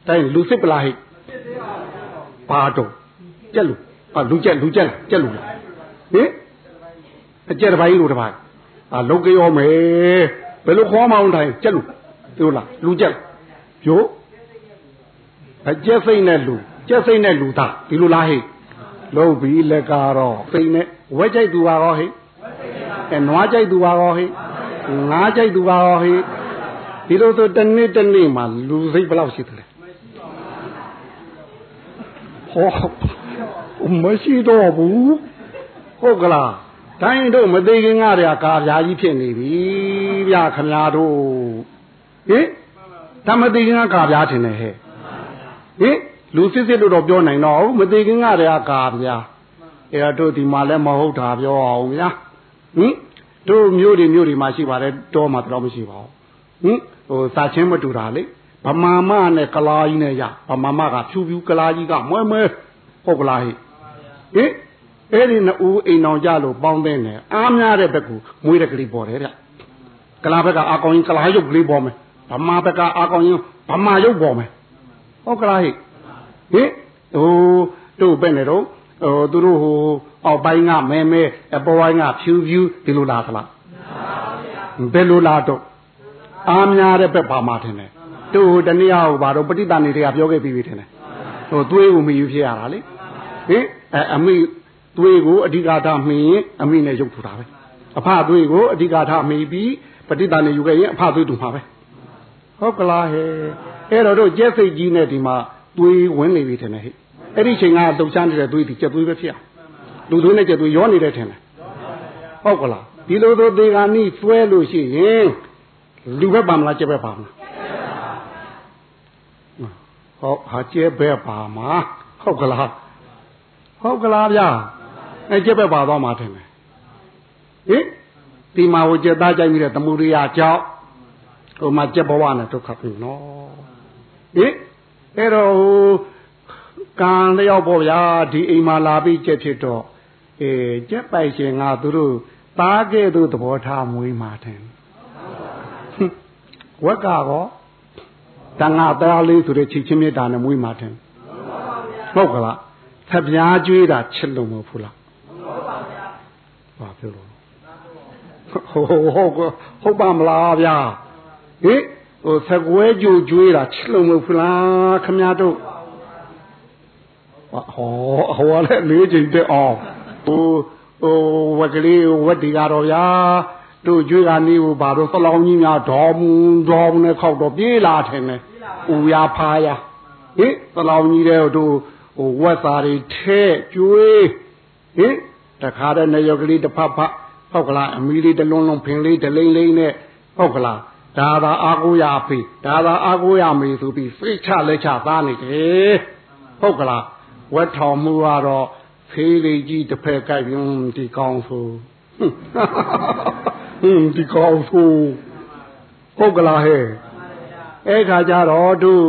S2: တိုင်းလူစိတ်ပလားဟိဘာတော့ကျက်လူအာလူကျက်လူကျက်လားကျက်လူလားဟင်အကျက်တစ်ပိုင်းလို့တစ်ပိုင်းအာလုတ်ကြောမယ်ဘယ်လိုခေါ်မအောင်တိုင်းကျက်လူတို့လားလူကျက်ကျိုးအကျက်စိတ်နဲ့လူကျက်စိတ်နဲ့လူသားဒီလိုလားဟိလုံးပြီးလက်ကတော့စိတ်နဲ့ဝဲကြိုက်သူပါရောဟိ အဲနွားကြိုက်သူပါရောဟိငါးကြိုက်သူပါရောဟိဒီလိုဆိုတနေ့တနေ့မှာလူစိတ်ဘယ်လောက်ရှိသလဲဟောမရှိတော့ဘူးဟုတ်ကလားတိုင်းတို့မသေးခင်ကတည်းကကာပြာကြီးဖြစ်နေပြီဗျာခမညာတို့ဟင်ဓမ္မသေးခင်ကကာပြားထင်တယ်ဟဲ့ဟင်လူစစ်စစ်လို့တော့ပြောနိုင်တော့မသေးခင်ကတည်းကကာပြားအဲ့တော့တို့ဒီမှာလည်းမဟုတ်တာပြောအောင်ဗျာ ဟင်တို့မျိုးတွေမျိုးတွေမှာရှိပါတယ်တောမှာတော့မရှိပါဘူးဟင်ဟိုစာချင်းမတူတာလေဗမာမနဲ့ကလာကြီးနဲ့ရဗမာမကဖြူဖြူကလာကြီးကမွဲမွဲဟုတ်ကလားဟိဟင်အဲ့ဒီနှစ်ဦးအိမ်အောင်ကြလို့ပေါင်းတဲ့နဲ့အားများတဲ့ဘက်ကမွေးတဲ့ကလေးပေါ်တယ်ဗျကလာဘက်ကအာကောင်ကြီးကလာရုပ်ကလေးပေါ်မယ်ဗမာဘက်ကအာကောင်ကြီးဗမာရုပ်ပေါ်မယ်ဟုတ်ကလားဟိဟင်ဟိုတို့ပဲ့နေတော့ဟိုသူတို့ဟို အောက်ပိုင်းကမဲမဲအပေါ်ပိုင်းကဖြူဖြူဒီလိုလားသလားဘယ်လိုလားတော့အားများတဲ့ဘက်ပါမှာထင်တယ်တို့တနည်းအားဟိုဘာတော့ပဋိသန္ဓေတွေကပြောခဲ့ပြီးပြီထင်တယ်ဟိုသွေးကိုမယူဖြစ်ရတာလေဟင်အဲအမိသွေးကိုအဓိကထားမှီရင်အမိနဲ့ရုပ်ထူတာပဲအဖသွေးကိုအဓိကထားမှီပြီးပဋိသန္ဓေယူခဲ့ရင်အဖသွေးတူမှာပဲဟုတ်ကလားဟဲ့အဲ့တော့တို့ကျက်စိတ်ကြီးနဲ့ဒီမှာသွေးဝင်နေပြီထင်တယ်ဟဲ့အဲ့ဒီချိန်ကလှုပ်ရှားနေတဲ့သွေးဒီကျက်သွေးပဲဖြစ်အောင် လူသွေးနဲ့ကျက်သွေးရောနေတဲ့ထင်တယ်ဟုတ်ကလားဒီလိုဆိုဒေဂာနိဆွဲလို့ရှိရင်လူပဲပါမလားကျက်ပဲပါမလားဟုတ်ဟာကျဲပဲပါမှာဟုတ်ကလားဟုတ်ကလားဗျာအဲကျက်ပဲပါသွားမှာထင်တယ်ဟင်ဒီမှာဟိုကျက်သားကြိုက်ပြီးတဲ့သမှုရိယကြောင့်ဟိုမှာကျက်ဘဝနဲ့ဒုက္ခပြီနော်ဟင်အဲ့တော့ဟိုကံလျောက်ပေါ့ဗျာဒီအိမ်မှာလာပြီးကျက်ဖြစ်တော့ အဲကျက်ပိုက်ရှင်ကသူတို့သားကဲ့သို့သဘောထားမွေးမှာတယ်ဝက်ကကောတန်ငါသားလေးဆိုတဲ့ချစ်ချင်းမြတ်တာနဲ့မွေးမှာတယ်ဟုတ်ကလားသပြားကျွေးတာချစ်လို့မဟုတ်ဘူးလားဟုတ်ပါဗျာဘာပြောလို့ဟုတ်ဟုတ်ဟုတ်ပါမလားဗျာဟိဟိုသကွဲကြိုကျွေးတာချစ်လို့မဟုတ်ဘူးလားခမရတို့ဟောဟောလည်းလေးချိန်တက်အောင် ဟိုဟိုဝက်ကလေးဝက်ဒီကတော့ဗျာတို့ကျွေးကနေကိုဘာလို့သလောင်းကြီးများဒေါ်မူဒေါ်မနဲ့ခောက်တော့ပြေးလာထင်တယ်ဦးရဖားရဟင်သလောင်းကြီးတဲ့တို့ဟိုဝက်သားတွေထဲကျွေးဟင်တခါတည်းနေရောကလေးတစ်ဖက်ဖက်ဟုတ်ကလားအမီလေးတလုံးလုံးဖင်လေးတလိမ့်လိမ့်နဲ့ဟုတ်ကလားဒါသာအာကိုရဖေးဒါသာအာကိုရမေဆိုပြီးစိတ်ချလက်ချသားနေတယ်ဟုတ်ကလားဝက်ထောင်မှုကတော့ ဖေးလေးကြီးတစ်ဖက်ကြိုက်ပြီးဒီကောင်းဆိုဟင်းဒီကောင်းဆိုဟုတ်ကလားဟဲ့အဲ့ခါကျတော့တို့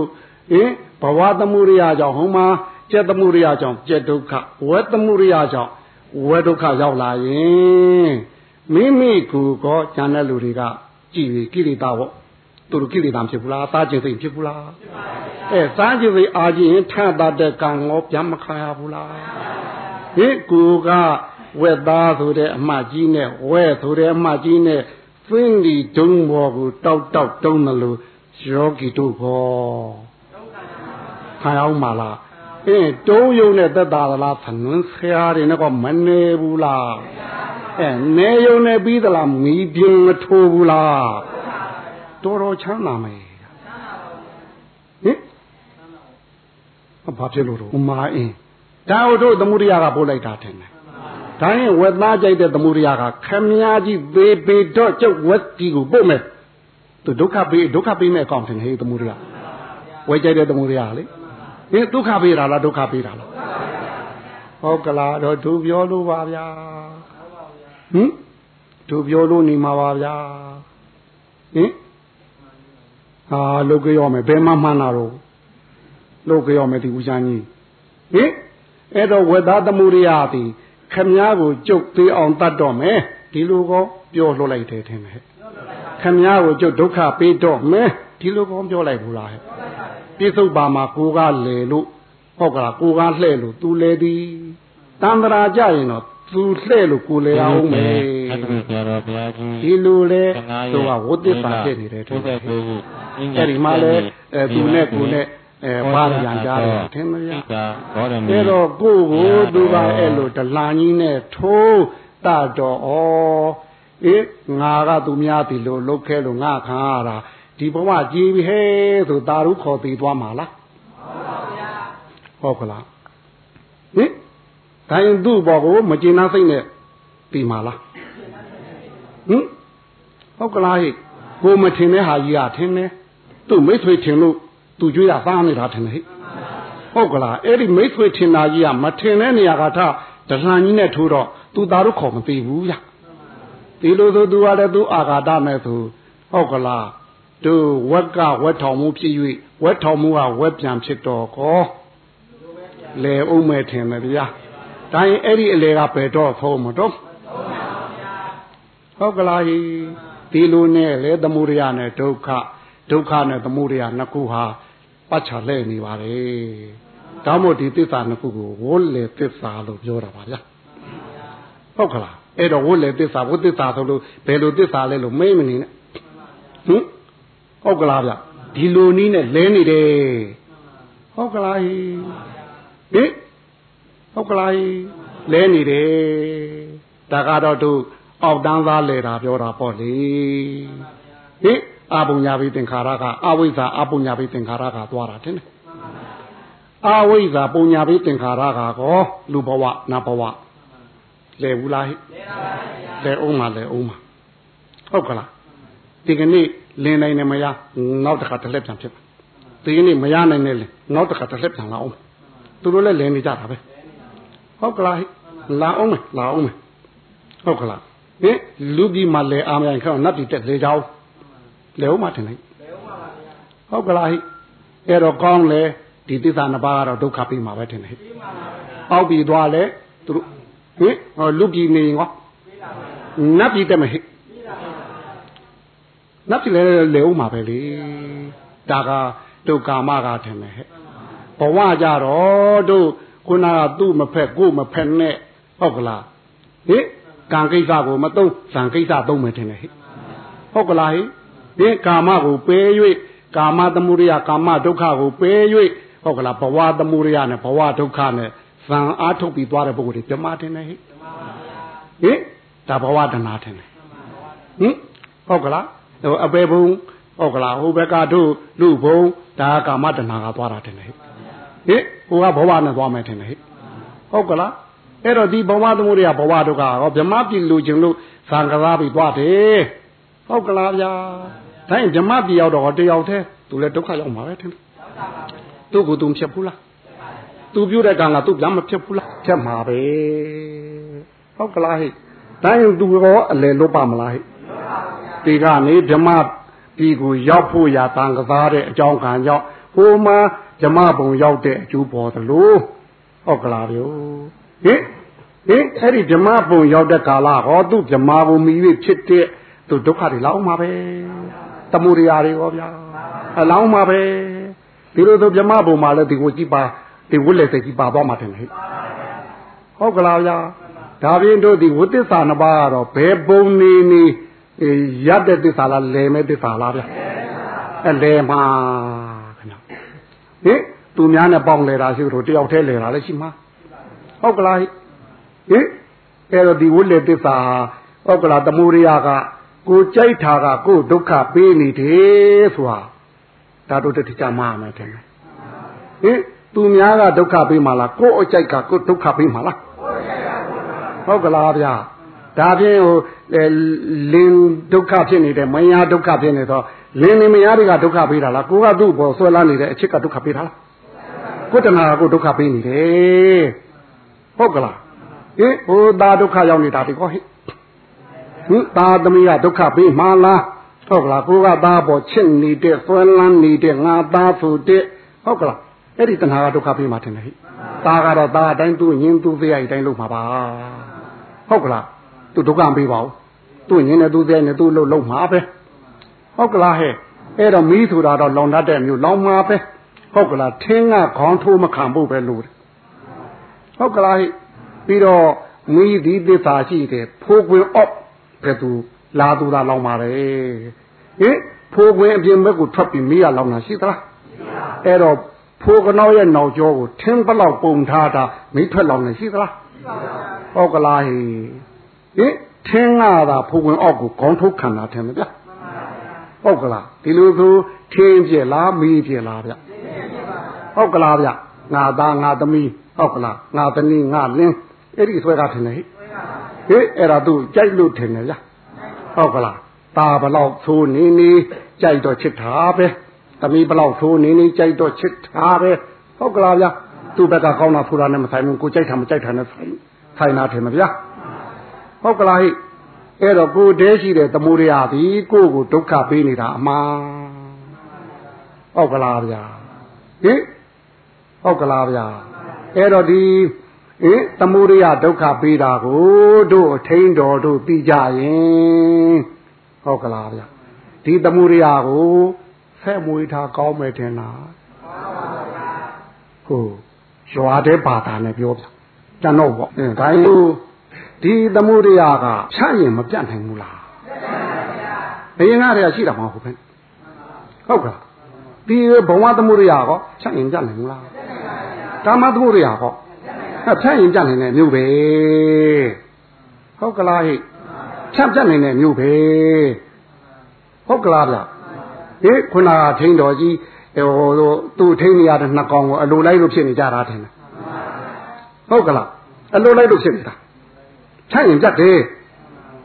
S2: ဟင်ဘဝသမှုရိယကြောင့်ဟိုမှာကျက်သမှုရိယကြောင့်ကျက်ဒုက္ခဝက်သမှုရိယကြောင့်ဝက်ဒုက္ခရောက်လာရင်မိမိကိုယ်ကောဉာဏ်တဲ့လူတွေကကြည်ပြီးကိလေသာပေါ့သူတို့ကိလေသာဖြစ်ဘူးလားစားခြင်းစိတ်ဖြစ်ဘူးလားဖြစ်ပါဘူးအဲစားခြင်းစိတ်အာခြင်းထတာတဲ့ကံရောပြန်မခံရဘူးလား ဟင်ကိုကဝက်သားဆိုတဲ့အမှကြီးနဲ့ဝဲဆိုတဲ့အမှကြီးနဲ့သင်းဒီဒုံဘောကိုတောက်တောက်တုံးတယ်လို့ယောဂီတို့ဘောခံအောင်မလားအင်းတုံးယုံနဲ့သက်သာသလားသနွန်းဆရာတွေနဲ့ကမနေဘူးလားအဲနေယုံနဲ့ပြီးသလားမီးပြင်းမထိုးဘူးလားတော်တော်ချမ်းသာမယ်ဟင်ဘာဖြစ်လို့တော့မာအင်း ဒါတို့သမုဒိယကပို့လိုက်တာထင်တယ်ဒါရင်ဝက်သားကြိုက်တဲ့သမုဒိယကခမည်းကြီးသေးပေတော့ကျုပ်ဝက်တီကိုပို့မယ်သူဒုက္ခပေးဒုက္ခပေးမဲ့အကောင့်ထင်ဟေးသမုဒိယဝဲကြိုက်တဲ့သမုဒိယလေဟင်ဒုက္ခပေးတာလားဒုက္ခပေးတာလားဟုတ်ကလားတော့သူပြောလို့ပါဗျာဟင်သူပြောလို့နေမှာပါဗျာဟင်ဟာလုတ်ကြောမယ်ဘယ်မှမှန်းတာတော့လုတ်ကြောမယ်ဒီဦးချမ်းကြီးဟင် အဲ့တော့ဝက်သားသမုဒိယသည်ခမည်းကိုကြုတ်သေးအောင်တတ်တော့မယ်ဒီလိုကောပြောလှလိုက်တယ်ထင်တယ်ခမည်းကိုကြုတ်ဒုက္ခပေးတော့မယ်ဒီလိုကောပြောလိုက်ဘူးလားဟဲ့ပြစ္ဆုတ်ပါမှာကိုကလေလို့ဟုတ်ကလားကိုကလှဲ့လို့သူလေသည်တန္တရာကြရင်တော့သူလှဲ့လို့ကိုလေအောင်မယ်ဒီလိုလေသူကဝတ္တပါဖြစ်နေတယ်ထင်တယ်အဲ့ဒီမှာလေအဲသူနဲ့ကိုနဲ့ အဲဘာရံကြတယ်ထင်မရအဲ့တော့ကိုကိုသူကအဲ့လိုတလန်ကြီးနဲ့ထိုးတတော့ဩအေးငါကသူများဒီလိုလုတ်ခဲလို့ငါခံရတာဒီဘဝကြည်ပြီဟဲ့ဆိုတာရုခေါ်ပြီးသွားမှာလားဟုတ်ကလားဟင်ဒါရင်သူ့ဘောကိုမကျင်နာစိတ်နဲ့ပြီးမှာလားဟင်ဟုတ်ကလားဟိကိုမထင်တဲ့ဟာကြီးကထင်တယ်သူ့မိတ်ဆွေထင်လို့ သူကြွေးတာသားနေတာထင်တယ်ဟိဟုတ်ကလားအဲ့ဒီမိတ်ဆွေထင်တာကြီးကမထင်တဲ့နေရာကထဒလန်ကြီးနဲ့ထိုးတော့သူသားတို့ခေါ်မသိဘူးဗျဒီလိုဆိုသူကလည်းသူအာဃာတမဲ့သူဟုတ်ကလားတို့ဝက်ကဝက်ထောင်မှုဖြစ်၍ဝက်ထောင်မှုကဝက်ပြန်ဖြစ်တော့ကောလေအုံးမဲ့ထင်တယ်ဗျာဒါရင်အဲ့ဒီအလေကဘယ်တော့ဖုံးမတော့ဟုတ်ကလားဒီလိုနဲ့လေသမှုရိယနဲ့ဒုက္ခဒုက္ခနဲ့သမှုရိယနှစ်ခုဟာ ပတ်ချလဲနေပါလေဒါမို့ဒီသစ္စာနှစ်ခုကိုဝိုးလေသစ္စာလို့ပြောတာပါဗျာဟုတ်ကလားအဲ့တော့ဝိုးလေသစ္စာဝိသစ္စာဆိုလို့ဘယ်လိုသစ္စာလဲလို့မေးမနေနဲ့ဟင်ဟုတ်ကလားဗျဒီလိုနီးနဲ့လဲနေတယ်ဟုတ်ကလားဟိဟင်ဟုတ်ကလားလဲနေတယ်ဒါကတော့တို့အောက်တန်းသားလဲတာပြောတာပေါ့လေဟိ အပုညာပိသင်္ခါရကအဝိဇ္ဇာအပုညာပိသင်္ခါရကသွားတာတင်တယ်အဝိဇ္ဇာပုညာပိသင်္ခါရကကောလူဘဝနတ်ဘဝလဲဘူးလားဟိလဲအောင်မလဲအောင်မဟုတ်ကလားဒီကနေ့လင်းနိုင်နေမရနောက်တစ်ခါတစ်လက်ပြန်ဖြစ်ဒီကနေ့မရနိုင်နဲ့လေနောက်တစ်ခါတစ်လက်ပြန်လာအောင်သူတို့လည်းလင်းနေကြတာပဲဟုတ်ကလားလာအောင်မလာအောင်မဟုတ်ကလားဟင်လူကြီးမှလဲအာမယံခေါနတ်ပြည်တက်လေကြောင်း လဲဦးမထင်လိုက်ဟုတ်ကလားဟိအဲ့တော့ကောင်းလေဒီသစ္စာနှစ်ပါးကတော့ဒုက္ခပြီးမှာပဲထင်တယ်ပေါက်ပြီးသွားလဲသူတို့ဟင်ဟောလူကြီးနေရောနတ်ပြည်တက်မဟိနတ်ပြည်လဲလဲဦးမှာပဲလေဒါကဒုက္ကာမကထင်တယ်ဟဲ့ဘဝကြတော့တို့ခုနကသူ့မဖက်ကို့မဖက်နဲ့ဟုတ်ကလားဟင်ကံကိစ္စကိုမသုံးဇံကိစ္စသုံးမယ်ထင်တယ်ဟဲ့ဟုတ်ကလားဟိ ဒီကာမကိုပေး၍ကာမသမှုရိယကာမဒုက္ခကိုပေး၍ဟုတ်ကလားဘဝသမှုရိယနဲ့ဘဝဒုက္ခနဲ့ဇံအားထုတ်ပြီးသွားတဲ့ပုဂ္ဂိုလ်တွေပြမတင်တယ်ဟိဟင်ဒါဘဝတဏှာထင်တယ်ဟဟင်ဟုတ်ကလားဟိုအပေဘုံဟုတ်ကလားဟိုဘက်ကတို့လူဘုံဒါကာမတဏကသွားတာတင်တယ်ဟိဟိုကဘဝနဲ့သွားမယ်တင်တယ်ဟိဟုတ်ကလားအဲ့တော့ဒီဘဝသမုဒိယဘဝဒုက္ခဟောဗြဟ္မပြည်လူချင်းလို့သံဃာပြီးသွားတယ် ဟုတ်ကလားဗျာဒါရင်ဗြဟ္မပြည်ရောက်တော့တယောက်တည်းသူလည်းဒုက္ခရောက်မှာပဲထင်သူ့ကိုသူမဖြစ်ဘူးလားသူပြုတဲ့ကံကသူ့ပြန်မဖြစ်ဘူးလားဖြစ်မှာပဲဟုတ်ကလားဟိဒါရင်သူရောအလယ်လွတ်ပါမလားဟိဒီကနေဗြဟ္မပြည်ကိုရောက်ဖို့ရာတန်ကစားတဲ့အကြောင်းခံကြောင့်ဟိုမှာဗြဟ္မဘုံရောက်တဲ့အကျိုးပေါ်သလိုဟုတ်ကလားဗျဟင်ဟင်အဲ့ဒီဗြဟ္မဘုံရောက်တဲ့ကာလဟောသူဗြဟ္မဘုံမိ၍ဖြစ်တဲ့ သူဒုက္ခတွေလောက်မှာပဲတမှုရိယာတွေဟောဗျာအလောင်းမှာပဲဒီလိုဆိုဗြဟ္မဘုံမှာလည်းဒီကိုကြည်ပါဒီဝိလက်စိတ်ကြီးပါသွားမှာတယ်ဟဲ့ဟုတ်ကလားဗျာဒါပြင်တို့ဒီဝိသစ္စာနှစ်ပါးကတော့ဘယ်ပုံနေနေရတဲ့သစ္စာလားလဲမဲ့သစ္စာလားဗျာအဲလဲမှာခင်ဗျဟင်သူများနဲ့ပေါင်းလဲတာရှိတို့တယောက်တည်းလဲတာလည်းရှိမှာဟုတ်ကလားဟင်အဲ့တော့ဒီဝိလက်သစ္စာဟုတ်ကလားတမှုရိယာက ကိုကြိုက်တာကကိုဒုက္ခပေးနေတယ်ဆိုတာဒါတို့တတိကြမှာမယ်ထင်တယ်ဟင်သူများကဒုက္ခပေးမှာလားကိုယ်အကြိုက်ကကိုဒုက္ခပေးမှာလားဟုတ်ကလားဗျာဒါဖြင့်ဟိုလင်းဒုက္ခဖြစ်နေတယ်မယားဒုက္ခဖြစ်နေတော့လင်းနေမယားတွေကဒုက္ခပေးတာလားကိုကသူ့ဘောဆွဲလာနေတဲ့အချစ်ကဒုက္ခပေးတာလားကိုတဏှာကကိုဒုက္ခပေးနေတယ်ဟုတ်ကလားဟင်ဟိုသာဒုက္ခရောက်နေတာဒီကောဟိ ဟင်သာသမီးကဒုက္ခပေးမှာလားဟုတ်ကလားကိုကသားပေါ်ချစ်နေတဲ့ဆွဲလန်းနေတဲ့ငါသားဆိုတဲ့ဟုတ်ကလားအဲ့ဒီတဏှာကဒုက္ခပေးမှာတင်တယ်ဟိသားကတော့သားအတိုင်းသူ့ညင်းသူ့စရိုက်အတိုင်းလုပ်မှာပါဟုတ်ကလားသူဒုက္ခပေးပါဦးသူ့ညင်းနဲ့သူ့စရိုက်နဲ့သူ့လှုပ်လှုပ်မှာပဲဟုတ်ကလားဟဲ့အဲ့တော့မီးဆိုတာတော့လောင်တတ်တဲ့မျိုးလောင်မှာပဲဟုတ်ကလားထင်းကခေါင်းထိုးမခံဖို့ပဲလို့ဟုတ်ကလားဟဲ့ပြီးတော့မီးဒီသစ္စာရှိတယ်ဖိုးကွင်အော့ ဘယ်သူလာသူသာလောင်ပါတယ်ဟင်ဖိုးကွင်အပြင်ဘက်ကိုထွက်ပြီးမီးကလောင်တာရှိသလားအဲ့တော့ဖိုးကနောက်ရဲ့နောက်ကျောကိုထင်းပလောက်ပုံထားတာမိထွက်လောင်နေရှိသလားဟုတ်ကလားဟိဟင်ထင်းကသာဖိုးဝင်အောက်ကိုခေါင်းထုတ်ခံတာထင်မဗျဟုတ်ကလားဒီလိုဆိုထင်းပြက်လားမီးပြက်လားဗျဟုတ်ကလားဗျငါသားငါသမီးဟုတ်ကလားငါသမီးငါလင်းအဲ့ဒီဆွဲတာထင်တယ်ဟိ ဟေးအဲ့ဒါသူကြိုက်လို့ထင်တယ်ဗျဟုတ်ကလားตาဘလောက်သိုးနေနေကြိုက်တော့ချစ်တာပဲသမီးဘလောက်ထိုးနေနေကြိုက်တော့ချစ်ထားပဲဟုတ်ကလားဗျာသူ့ဘက်ကကောင်းတာဖူတာနဲ့မဆိုင်ဘူးကိုကြိုက်တာမကြိုက်တာနဲ့ဆိုင်ဆိုင်တာထင်မဗျာဟုတ်ကလားဟိအဲ့တော့ကိုတဲရှိတဲ့သမိုးရသည်ကိုကိုဒုက္ခပေးနေတာအမှန်ဟုတ်ကလားဗျာဟိဟုတ်ကလားဗျာအဲ့တော့ဒီ ဟင်သမိုးရဒုက္ခပေးတာကိုတို့အထိန်တော်တို့သိကြရင်ဟုတ်ကလားဗျာဒီသမိုးရကိုဖဲ့မွေးထားကောင်းမယ်ထင်လားဟုတ်ရွာတဲ့ဘာသာနဲ့ပြောပြကျွန်တော်ပေါ့အဲဒါလို့ဒီသမှုရိယာကဖြတ်ရင်မပြတ်နိုင်ဘူးလားဘယ်ရင်ကတည်းကရှိတာမဟုတ်ဘူးဟုတ်ကဲ့ဒီဘဝသမှုရိယာကောဖြတ်ရင်ပြတ်နိုင်ဘူးလားကာမသမှုရိယာကော ဖြတ်ရင်ပြတ်နိုင်တဲ့မြို့ပဲဟုတ်ကလားဟိဖြတ်ပြတ်နိုင်တဲ့မြို့ပဲဟုတ်ကလားဗျဟေးခုနကထိန်တော်ကြီးဟိုသူ့ထိန်နေရတဲ့နှစ်ကောင်ကိုအလိုလိုက်လို့ဖြစ်နေကြတာထင်တယ်ဟုတ်ကလားအလိုလိုက်လို့ဖြစ်နေတာဖြတ်ရင်ပြတ်တယ်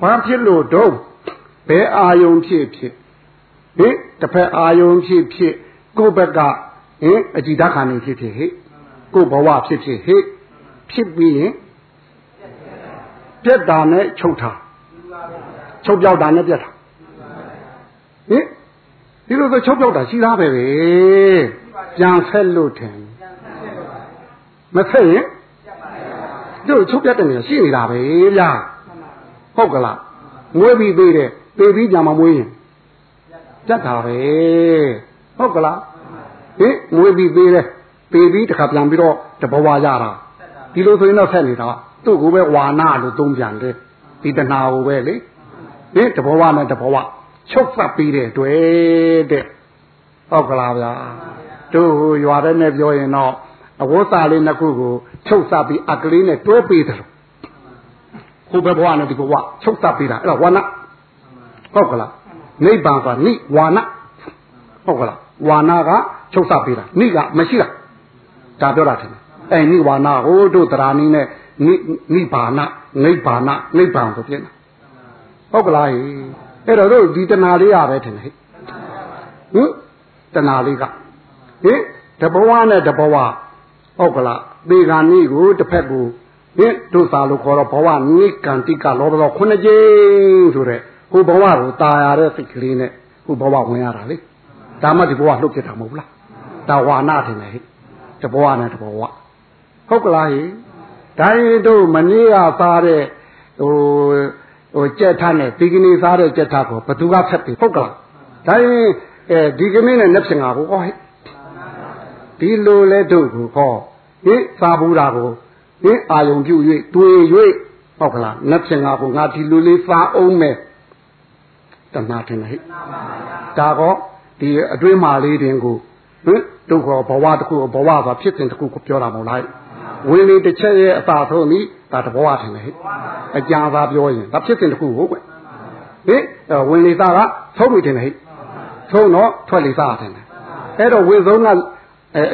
S2: ဘာဖြစ်လို့တော့ဘယ်အာယုံဖြစ်ဖြစ်ဟေးတစ်ဖက်အာယုံဖြစ်ဖြစ်ကိုယ့်ဘက်ကဟင်အကြည်ဓာတ်ခံနေဖြစ်ဖြစ်ဟေးကိုယ့်ဘဝဖြစ်ဖြစ်ဟေး ဖြစ်ပြီးရင်ပြက်တာနဲ့ချုပ်တာချုပ်ပြောက်တာနဲ့ပြက်တာဟင်ဒီလိုဆိုချုပ်ပြောက်တာရှိသားပဲပဲပြန်ဆက်လို့ထင်မဆက်ရင်တို့ချုပ်ပြတ်တဲ့နေရာရှိနေတာပဲဗျာဟုတ်ကလားမွေးပြီးသေးတယ်ပေပြီးပြန်မမွေးရင်ပြတ်တာပဲဟုတ်ကလားဟင်မွေးပြီးသေးတယ်ပေပြီးတခါပြန်ပြီးတော့တဘဝရတာ ဒီလိုဆိုရင်တော့ဆက်နေတာသူ့ကိုပဲဝါနာလို့သုံးပြန်တယ်ဒီတဏှာကိုပဲလေဟင်တဘဝနဲ့တဘဝချုပ်ဖတ်ပြီးတဲ့တွေ့တဲ့ဟုတ်ကလားဗျာတို့ရွာတဲ့နဲ့ပြောရင်တော့အဝတ်စာလေးနှစ်ခုကိုချုပ်စပ်ပြီးအကလေးနဲ့တွဲပေးတယ်ဟိုဘဘဝနဲ့ဒီဘဝချုပ်စပ်ပေးတာအဲ့ဒါဝါနာဟုတ်ကလားနိဗ္ဗာန်ဆိုတာနိဝါနဟုတ်ကလားဝါနာကချုပ်စပ်ပေးတာနိကမရှိတာဒါပြောတာထင်တယ် အဲနိဝါနာဟိုတို့တရားနည်းနဲ့နိနိဗ္ဗာနနိဗ္ဗာနနိဗ္ဗာန်ဆိုပြနေတာဟုတ်ကလားအဲ့တော့တို့ဒီတဏှာလေးရပဲထင်တယ်ဟင်တဏှာလေးကဟင်တဘဝနဲ့ตบဝဟုတ်ကလားသေဂာနိကိုတစ်ဖက်ကိုဟင်တို့သာလို့ခေါ်တော့ဘဝနိကန္တိကလောဘလောခုနှစ်ကြိမ်ဆိုတဲ့ဟိုဘဝကိုตายရတဲ့စိတ်ကလေးနဲ့ဟိုဘဝဝင်ရတာလေဒါမှဒီဘဝလှုပ်ဖြစ်တာမဟုတ်လားဒါဝါနာထင်တယ်ဟဲ့တဘဝနဲ့တဘဝ ဟုတ်ကလားဟိဒါရင်တို့မနေ့ကစားတဲ့ဟိုဟိုကြက်ထားနဲ့ဒီကနေ့စားတဲ့ကြက်ထားကိုဘသူကဖက်ပြီဟုတ်ကလားဒါရင်အဲဒီကနေ့နဲ့နှစ်ဖြစ်ငါကိုဟောဟဲ့ဒီလိုလဲတို့ကိုဟောဟင်စားဘူးတာကိုဟင်အာယုံပြု၍တွေ့၍ဟုတ်ကလားနှစ်ဖြစ်ငါကိုငါဒီလိုလေးစားအောင်မယ်တဏှာထင်တယ်ဟဲ့ဒါကောဒီအတွင်းမာလေးတင်ကိုဟင်တို့ခေါ်ဘဝတစ်ခုဘဝဆိုဖြစ်စဉ်တစ်ခုကိုပြောတာမဟုတ်လား ဝင်လေတစ်ချက်ရဲ့အသာဆုံးပြီဒါတဘဝထင်တယ်ဟဲ့အကြာသာပြောရင်ဒါဖြစ်စဉ်တစ်ခုဟုတ်ကွဟင်ဝင်လေသားကသုံးပြီထင်တယ်ဟဲ့သုံးတော့ထွက်လေသားထင်တယ်အဲ့တော့ဝင်ဆုံးက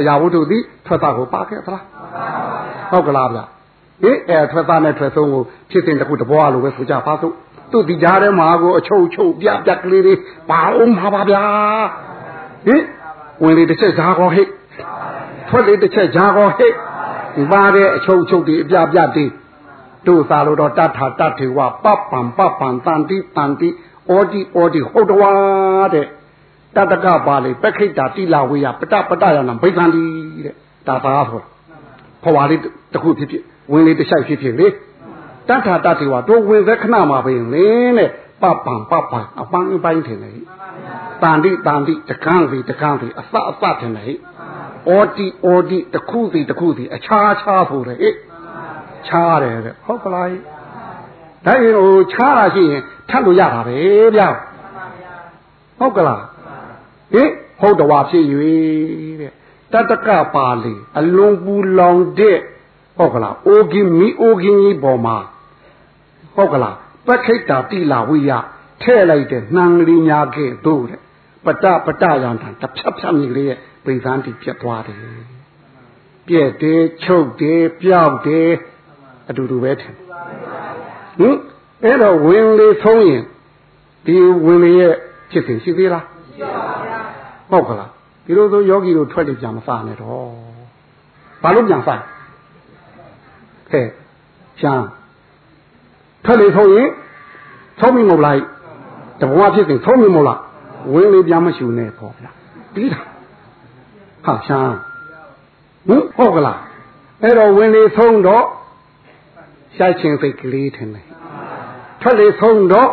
S2: အရာဝတ္ထုသည်ထွက်သားကိုပါခဲ့သလားဟုတ်ကလားဗျဟင်အဲထွက်သားနဲ့ထွက်ဆုံးကိုဖြစ်စဉ်တစ်ခုတဘဝလိုပဲဆိုကြပါစို့သူ့ဒီကြားထဲမှာကိုအချုပ်ချုပ်ပြပြကလေးလေးပါအောင်ပါပါဗျာဟင်ဝင်လေတစ်ချက်ဈာကောဟိတ်ထွက်လေတစ်ချက်ဈာကောဟိ တ်ပါတဲ့အချုပ်ချုပ်ဒီအပြပြတေးတို့သာလို့တော့တတ်ထာတတ်ထေဝပပံပပံတန်တိတန်တိဩဒီဩဒီဟုတ်တော်တဲ့တတကပါလေပခိတ္တာတိလာဝေယပတပတရဏဘိသန္တိတဲ့ဒါသာဆိုတာဖွာလေးတစ်ခုဖြစ်ဖြစ်ဝင်လေတစ်ဆိုင်ဖြစ်ဖြစ်လေတထတတိဝတို့ဝင်သက်ခဏမှာပဲလင်းတဲ့ပပံပပံအပန်းအပိုင်းထင်တယ် တန်တိတန်တိတကန်းစီတကန်းစီအစအစထင်တယ်အောတိအောတိတခုစီတခုစီအခြားခြားဆိုတယ်ဟဲ့ခြားတယ်တဲ့ဟုတ်ကလားဒါရင်ဟိုခြားတာရှိရင်ထပ်လို့ရတာပဲဗျာဟုတ်ကလားဟင်ဟုတ်တော်ဖြစ်၍တဲ့တတကပါလေအလွန်ပူလောင်တဲ့ဟုတ်ကလားအိုကင်းမီအိုကင်းကြီးပေါ်မှာဟုတ်ကလားပခိတ်တာတိလာဝိယ ထဲ့လိုက်တဲ့နှံလေးများခဲ့တို့တဲ့ပတပတရံတန်တစ်ဖြတ်ဖြတ်မြည်လေးရဲ့ပိသန်းတိပြတ်သွားတယ်ပြက်တယ်ချုပ်တယ်ပြောက်တယ်အတူတူပဲထင်ဟင်အဲ့တော့ဝင်လေဆုံးရင်ဒီဝင်လေရဲ့ဖြစ်စဉ်ရှိသေးလားရှိပါဗျာဟုတ်ကလားဒီလိုဆိုယောဂီတို့ထွက်လေပြန်မစားနဲ့တော့ဘာလို့ပြန်စားဟဲ့ချမ်းထွက်လေဆုံးရင်သုံးမိမလား တဘဝဖြစ်စဉ်သုံးမိမလားဝင်လေပြန်မရှူနဲ့ပေါ့ဗျာပြီးတာဟာချမ်းဟင်ဟုတ်ကလားအဲ့တော့ဝင်လေဆုံးတော့ရှားချင်းစိတ်ကလေးထင်တယ်ထွက်လေဆုံးတော့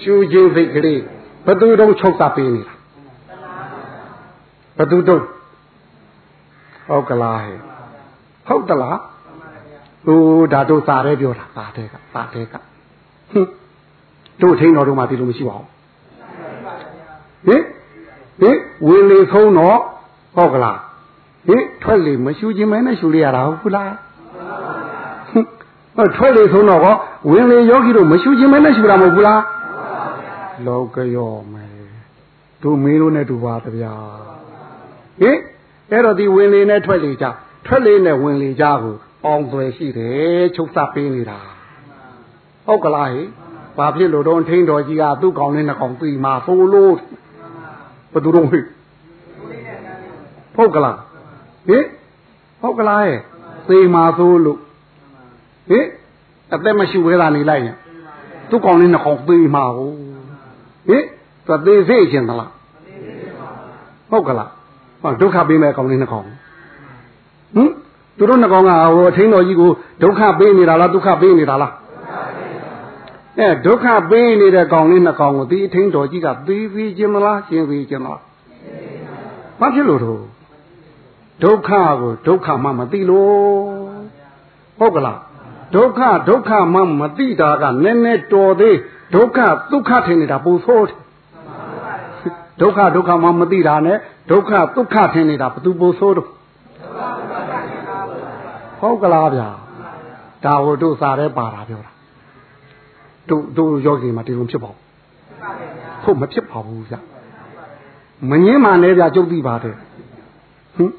S2: ရှူခြင်းစိတ်ကလေးဘသူတုံးချုပ်တာပေးနေတာဘသူတုံးဟုတ်ကလားဟဲ့ဟုတ်တလားဟိုဒါတို့စာရဲပြောတာစာတဲ့ကစာတဲ့ကဟင် တို့ထိန်တော်တို့မှဒီလိုမရှိပါဘူးဟင်ဟင်ဝင်လေဆုံးတော့ဟုတ်ကလားဟင်ထွက်လေမရှူခြင်းမဲနဲ့ရှူလိုက်ရတာဟုတ်လားဟင်ထွက်လေဆုံးတော့ကောဝင်လေယောဂီတို့မရှူခြင်းမဲနဲ့ရှူတာမဟုတ်ဘူးလားလောကရောမယ်တို့မေးလို့နဲ့တူပါတဗျာဟင်အဲ့တော့ဒီဝင်လေနဲ့ထွက်လေကြထွက်လေနဲ့ဝင်လေကြကိုပေါင်းသွယ်ရှိတယ်ချုပ်စပ်ပေးနေတာဟုတ်ကလားဟိ ဘာဖြစ်လို့တော့ထိန်းတော်ကြီးကသူ့ကောင်လေးနှကောင်ပြီးမှာဆိုလို့ဘသူတော့ဟိပုတ်ကလားဟိပုတ်ကလားရဲ့သေမှာဆိုလို့ဟိအသက်မရှိဝဲတာနေလိုက်ရင်သူ့ကောင်လေးနှကောင်ပြီးမှာဟုတ်ဟိသတိစေခြင်းသလားဟုတ်ကလားဟောဒုက္ခပေးမဲ့ကောင်လေးနှကောင်ဟင်သူတို့နှကောင်ကဟိုအထင်းတော်ကြီးကိုဒုက္ခပေးနေတာလားဒုက္ခပေးနေတာလား အဲဒုက္ခပေးနေတဲ့ကောင်လေးနှစ်ကောင်ကိုဒီအထင်းတော်ကြီးကသေးသေးခြင်းမလားရှင်းသေးခြင်းလားဘာဖြစ်လို့တော့ဒုက္ခကိုဒုက္ခမှမသိလို့ဟုတ်ကလားဒုက္ခဒုက္ခမှမသိတာကနည်းနည်းတော်သေးဒုက္ခဒုက္ခထင်နေတာပူဆိုးဒုက္ခဒုက္ခမှမသိတာနဲ့ဒုက္ခဒုက္ခထင်နေတာဘသူပူဆိုးတော့ဟုတ်ကလားဗျာဒါဟိုတို့စားရဲပါတာပြောတာ တို့တို့ယောဂီမှာဒီလိုဖြစ်ပါဟုတ်မဖြစ်ပါဘူးဗျမငင်းမှလည်းဗျကျုပ်သိပါတယ်ဟင်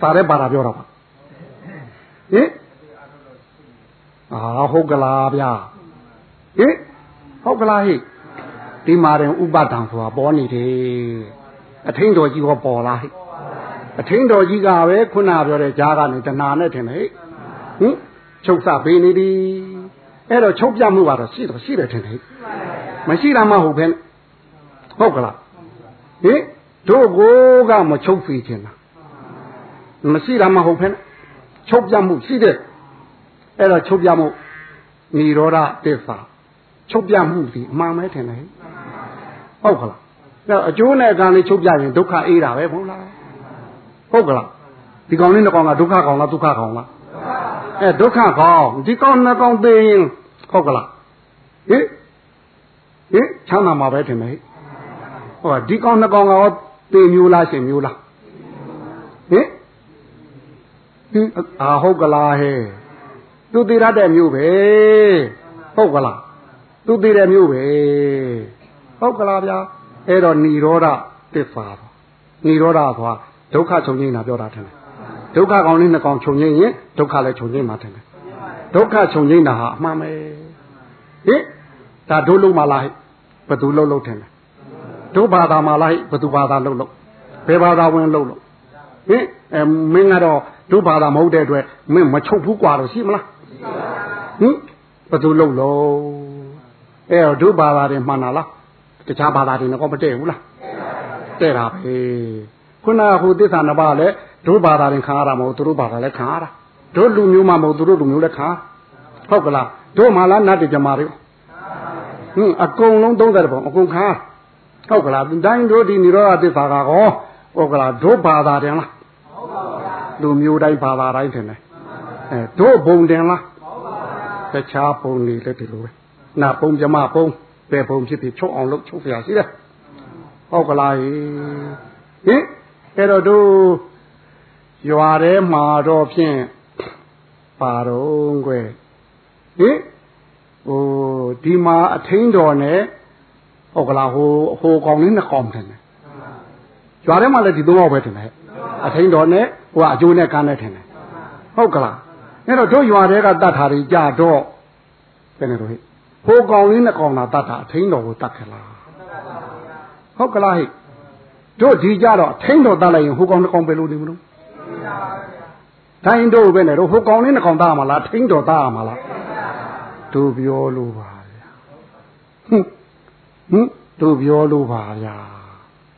S2: ပါတဲ့ပါတာပြောတော့ပါဟင်အာဟုတ်ကလားဗျဟင်ဟုတ်ကလားဟိဒီမှာရင်ဥပဒံဆိုတာပေါ်နေတယ်အထင်းတော်ကြီးကပေါ်လာဟိအထင်းတော်ကြီးကပဲခုနပြောတဲ့ကြားကနေတဏှာနဲ့ထင်တယ်ဟင်ချုပ်စပေးနေသည် အဲ့တော့ချုပ်ပြမှုကတော့ရှိတော့ရှိတယ်ထင်တယ်မရှိတာမှဟုတ်ပဲဟုတ်ကလားဟင်တို့ကိုကမချုပ်ဖေခြင်းလားမရှိတာမှဟုတ်ဖ ೇನೆ ချုပ်ပြမှုရှိတယ်အဲ့တော့ချုပ်ပြမှုនិရောဓသစ္စာချုပ်ပြမှုဒီအမှန်ပဲထင်တယ်ဟုတ်ကလားအဲ့အကျိုးနဲ့အကံလေးချုပ်ပြရင်ဒုက္ခအေးတာပဲမဟုတ်လားဟုတ်ကလားဒီကောင်လေးနှစ်ကောင်ကဒုက္ခကောင်လားဒုက္ခကောင်လားအဲဒုက္ခကောင်ဒီကောင်နှစ်ကောင်သိရင် ဟုတ်ကလားဟင်ဟင်ချမ်းသာမှာပဲထင်တယ်ဟောဒီကောင်နှစ်ကောင်ကသိမျိုးလားရှင်မျိုးလားဟင်ဟင်အာဟုတ်ကလားဟဲ့သူသိရတဲ့မျိုးပဲဟုတ်ကလားသူသိတဲ့မျိုးပဲဟုတ်ကလားဗျာအဲ့တော့និရောဓသစ္စာនិရောဓဆိုတာဒုက္ခချုပ်ငိမ့်တာပြောတာထင်တယ်ဒုက္ခကောင်လေးနှစ်ကောင်ချုပ်ငိမ့်ရင်ဒုက္ခလည်းချုပ်ငိမ့်မှာထင်တယ်ဒုက္ခချုပ်ငိမ့်တာဟာအမှန်ပဲ ဟင်ဒါတို့လုံးမလားဟဲ့ဘယ်သူလုံးလုံးထင်တယ်တို့ဘာသာမလားဟဲ့ဘယ်သူဘာသာလုံးလုံးဘယ်ဘာသာဝင်လုံးလုံးဟင်အဲမင်းကတော့တို့ဘာသာမဟုတ်တဲ့အတွက်မင်းမချုပ်ဘူးกว่าတော့ရှိမလားဟင်ဘယ်သူလုံးလုံးအဲတော့တို့ဘာသာတွေမှန်တာလားတခြားဘာသာတွေတော့မတည့်ဘူးလားတဲ့တာပဲခုနကဟိုသစ္စာနှစ်ပါးလဲတို့ဘာသာတွေခံရတာမဟုတ်သူတို့ဘာသာလည်းခံရတာတို့လူမျိုးမှမဟုတ်သူတို့လူမျိုးလည်းခံဟုတ်ကလား တို့မှလားနတ်တွေကြမှာတွေဟင်အကုန်လုံး30ပုံအကုန်ခံဟုတ်ကလားတိုင်းတို့ဒီនិရောဓသစ္စာကကောဟုတ်ကလားတို့ဘာသာတယ်လားဟုတ်ပါဘူးလူမျိုးတိုင်းဘာသာတိုင်းတင်တယ်အဲတို့ဘုံတင်လားဟုတ်ပါဘူးတခြားဘုံတွေလည်းဒီလိုပဲနာဘုံပြမဘုံပဲဘုံဖြစ်ပြီးချုပ်အောင်လုပ်ချုပ်ပြရရှိတယ်ဟုတ်ကလားဟင်အဲ့တော့တို့ရွာထဲမှာတော့ဖြင့်ပါတော့ကွယ် ဟင်ဟိုဒီမှာအထင်းတော်နဲ့ဟုတ်ကလားဟိုဟိုကောင်လေးနှစ်ကောင်တယ်ရွာထဲမှာလည်းဒီသုံးယောက်ပဲတင်တယ်အထင်းတော်နဲ့ဟိုကအကျိုးနဲ့ကမ်းနဲ့ထင်တယ်ဟုတ်ကလားအဲ့တော့တို့ရွာထဲကတတ်တာတွေကြတော့ဘယ်နဲ့တော့ဟိဟိုကောင်လေးနှစ်ကောင်သာတတ်တာအထင်းတော်ကိုတတ်ခလားဟုတ်ကလားဟိတို့ဒီကြတော့အထင်းတော်တတ်လိုက်ရင်ဟိုကောင်နှစ်ကောင်ပဲလို့နေမလို့တိုင်းတို့ပဲနဲ့တို့ဟိုကောင်လေးနှစ်ကောင်တတ်ရမှာလားထင်းတော်တတ်ရမှာလား တို့ပြောလို့ပါဗျာဟင်ဟင်တို့ပြောလို့ပါဗျာ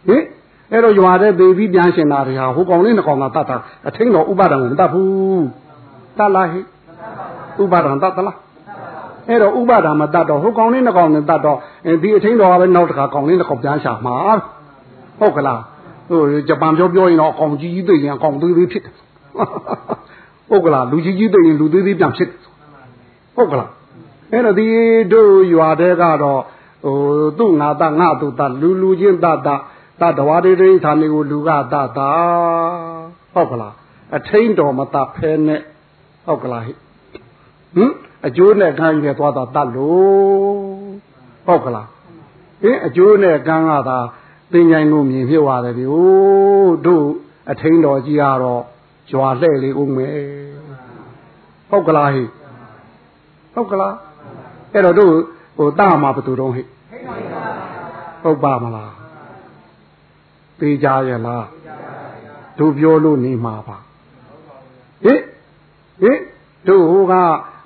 S2: ဟင်အဲ့တော့ရွာတဲ့သေပြီးပြန်ရှင်တာတွေဟာဟိုကောင်လေးနှစ်ကောင်ကတတ်တာအထင်းတော်ဥပါဒံကိုမတတ်ဘူးတတ်လားဟိဥပါဒံတတ်သလားအဲ့တော့ဥပါဒံမတတ်တော့ဟိုကောင်လေးနှစ်ကောင်နဲ့တတ်တော့ဒီအထင်းတော်ကပဲနောက်တစ်ခါကောင်လေးနှစ်ကောင်ပြန်ရှာမှာဟုတ်ကလားဟိုဂျပန်ပြောပြောရင်တော့အကောင်ကြီးကြီးသိရင်အကောင်သေးသေးဖြစ်တယ်ဟုတ်ကလားလူကြီးကြီးသိရင်လူသေးသေးပြန်ဖြစ်ဟုတ်ကလား အဲ့တော့ဒီတို့ရွာတဲ့ကတော့ဟိုသူ့ငါတငါသူတလူလူချင်းတတတတဝါတွေတွေဌာနေကိုလူကတတာဟုတ်ကလားအထိန်တော်မတဖဲနဲ့ဟုတ်ကလားဟိဟင်အကျိုးနဲ့ကံရသွားတာတတ်လို့ဟုတ်ကလားဟင်အကျိုးနဲ့ကံကသာသင်္ချိုင်းကိုမြင်ဖြစ်သွားတယ်ဗျို့တို့အထိန်တော်ကြီးကတော့ကြွာလှဲ့လေးဦးမယ်ဟုတ်ကလားဟိဟုတ်ကလား အဲ့တော့တို့ဟိုတာမှာဘယ်သူတော့ဟိဟုတ်ပါမလားသိကြရဲ့လားတို့ပြောလို့နေမှာပါဟိဟိတို့ဟိုက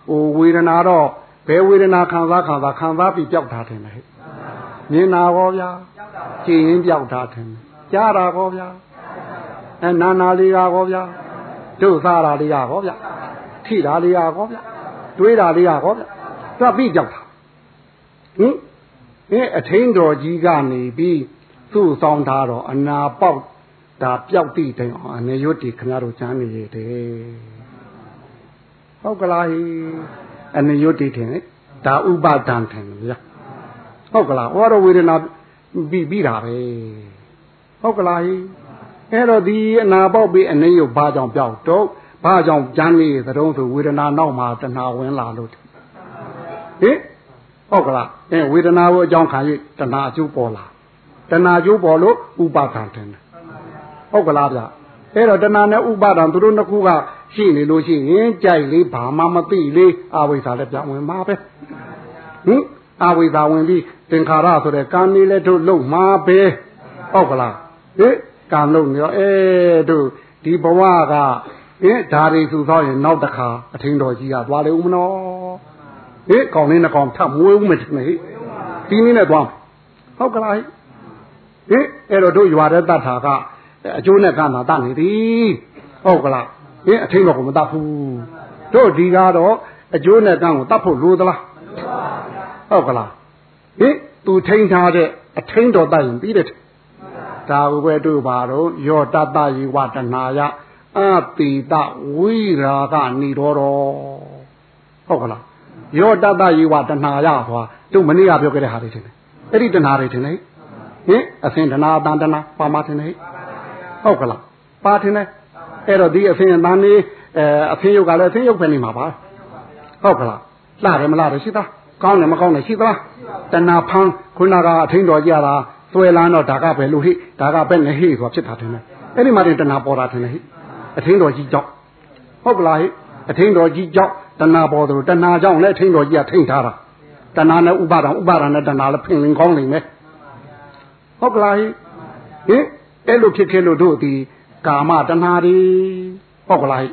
S2: ဟိုဝေဒနာတော့ဘယ်ဝေဒနာခံစားခံစားခံစားပြီးကြောက်တာတယ်ဟဲ့မြင်တာကောဗျာကြည်ရင်ကြောက်တာတယ်ကြားတာကောဗျာအဲနာနာလေးကောဗျာတို့စားတာလေးကောဗျာထိတာလေးကောဗျာတွေးတာလေးကောဗျာ သူကပြီးကြောက်တာဟင်အဲအထင်းတော်ကြီးကနေပြီးသူ့ဆောင်ထားတော့အနာပေါက်ဒါပျောက်တိတိုင်အောင်အနေရွတ်တီခင်ဗျားတို့ချမ်းနေရတယ်ဟုတ်ကလားဟိအနေရွတ်တီထင်ဒါဥပဒံထင်ဗျာဟုတ်ကလားဟောတော့ဝေဒနာပြီးပြီးတာပဲဟုတ်ကလားဟိအဲ့တော့ဒီအနာပေါက်ပြီးအနေရုပ်ဘာကြောင့်ပျောက်တော့ဘာကြောင့်ကြမ်းနေသတုံးဆိုဝေဒနာနောက်မှာတဏှာဝင်လာလို့ ဟင်ဟဟုတ်ကလားအဲဝေဒနာကိုအကြောင်းခံ၍တဏှာအကျိုးပေါ်လာတဏှာအကျိုးပေါ်လို့ဥပါဒံတင်တယ်ဟုတ်ကလားဗျအဲ့တော့တဏှာနဲ့ဥပါဒံသူတို့နှစ်ခုကရှိနေလို့ရှိရင်ကြိုက်လေးဘာမှမသိလေးအဝိဇ္ဇာလည်းပြောင်းဝင်မှာပဲဟင်အဝိဇ္ဇာဝင်ပြီးသင်္ခါရဆိုတဲ့ကံလေးလည်းတို့လုံမှာပဲဟုတ်ကလားဟင်ကံလုံရောအဲတို့ဒီဘဝကဟင်ဓာရီစုသောရင်နောက်တစ်ခါအထင်တော်ကြီးကသွားလေဦးမနော် ဟင်ကောင်းလေးနှကောင်ထပ်မွေးဦးမချင်ဟိဒီနည်းနဲ့သွားဟုတ်ကလားဟင်အဲ့တော့တို့ရွာတဲ့တတ်တာကအကျိုးနဲ့ကံတာတတ်နေသည်ဟုတ်ကလားဟင်အထင်တော်ကမတတ်ဘူးတို့ဒီကတော့အကျိုးနဲ့ကံကိုတတ်ဖို့လိုသလားဟုတ်ကလားဟင်သူထိန်းထားတဲ့အထင်းတော်တတ်ရင်ပြီးတယ်ဒါဘယ်တို့ပါတော့ယောတတယေဝတနာယအပိတဝိရာကနေတော်တော်ဟုတ်ကလား ယောတတယေဝတနာယဆိုတာတို့မနေ့ကပြောခဲ့တဲ့ဟာတွေထင်တယ်အဲ့ဒီတနာတွေထင်တယ်ဟင်အစင်တနာတန်တနာပါမထင်တယ်ဟုတ်ကလားပါထင်တယ်အဲ့တော့ဒီအစင်တန်နေအဲအဖင်းရုပ်ကလည်းအဖင်းရုပ်ပဲနေမှာပါဟုတ်ကလားလှတယ်မလှတယ်ရှိသားကောင်းတယ်မကောင်းတယ်ရှိသလားတဏှာဖန်းခုနကအထင်းတော်ကြတာသွဲလန်းတော့ဒါကပဲလို့ဟိဒါကပဲနေဟိဆိုတာဖြစ်တာတယ်အဲ့ဒီမှာတင်တဏှာပေါ်တာတယ်ဟိအထင်းတော်ကြီးကြောက်ဟုတ်ကလားဟိအထင်းတော်ကြီးကြောက် တဏှာပေါ်တယ်တဏှာကြောင့်လည်းအထင်းတော်ကြီးကထိန်ထားတာတဏှာနဲ့ဥပါဒံဥပါဒံနဲ့တဏှာလည်းဖင်လင်ကောင်းနေမယ်ဟုတ်ကလားဟိဟင်အဲ့လိုဖြစ်ခဲ့လို့တို့ဒီကာမတဏှာတွေဟုတ်ကလားဟိ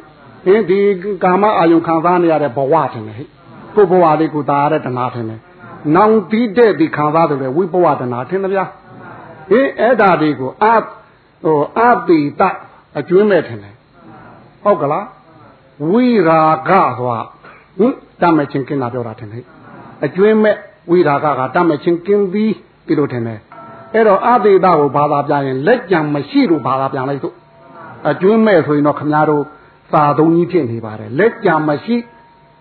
S2: ဟင်ဒီကာမအာယုံခံစားနေရတဲ့ဘဝတင်လေဟိကိုဘဝလေးကိုတာရတဲ့တဏှာထင်တယ်။နောင်ပြီးတဲ့ဒီခံစားတယ်လေဝိဘဝတဏှာထင်တယ်ဗျာ။ဟင်အဲ့ဒါတွေကိုအဟိုအပိတအကျွင်းမဲ့ထင်တယ်။ဟုတ်ကလား။ဝိရာဂဆိုတာ ဟင်တတ်မဲ့ချင်းကင်းတာပြောတာထင်တယ်။အကျွင်းမဲ့ဝိရာဂကတတ်မဲ့ချင်းကင်းသည်ဒီလိုထင်တယ်။အဲ့တော့အပိတကိုဘာသာပြန်ရင်လက်ကြံမရှိလို့ဘာသာပြန်လိုက်စို့။အကျွင်းမဲ့ဆိုရင်တော့ခမများတို့သာသုံးကြီးဖြစ်နေပါတယ်။လက်ကြံမရှိ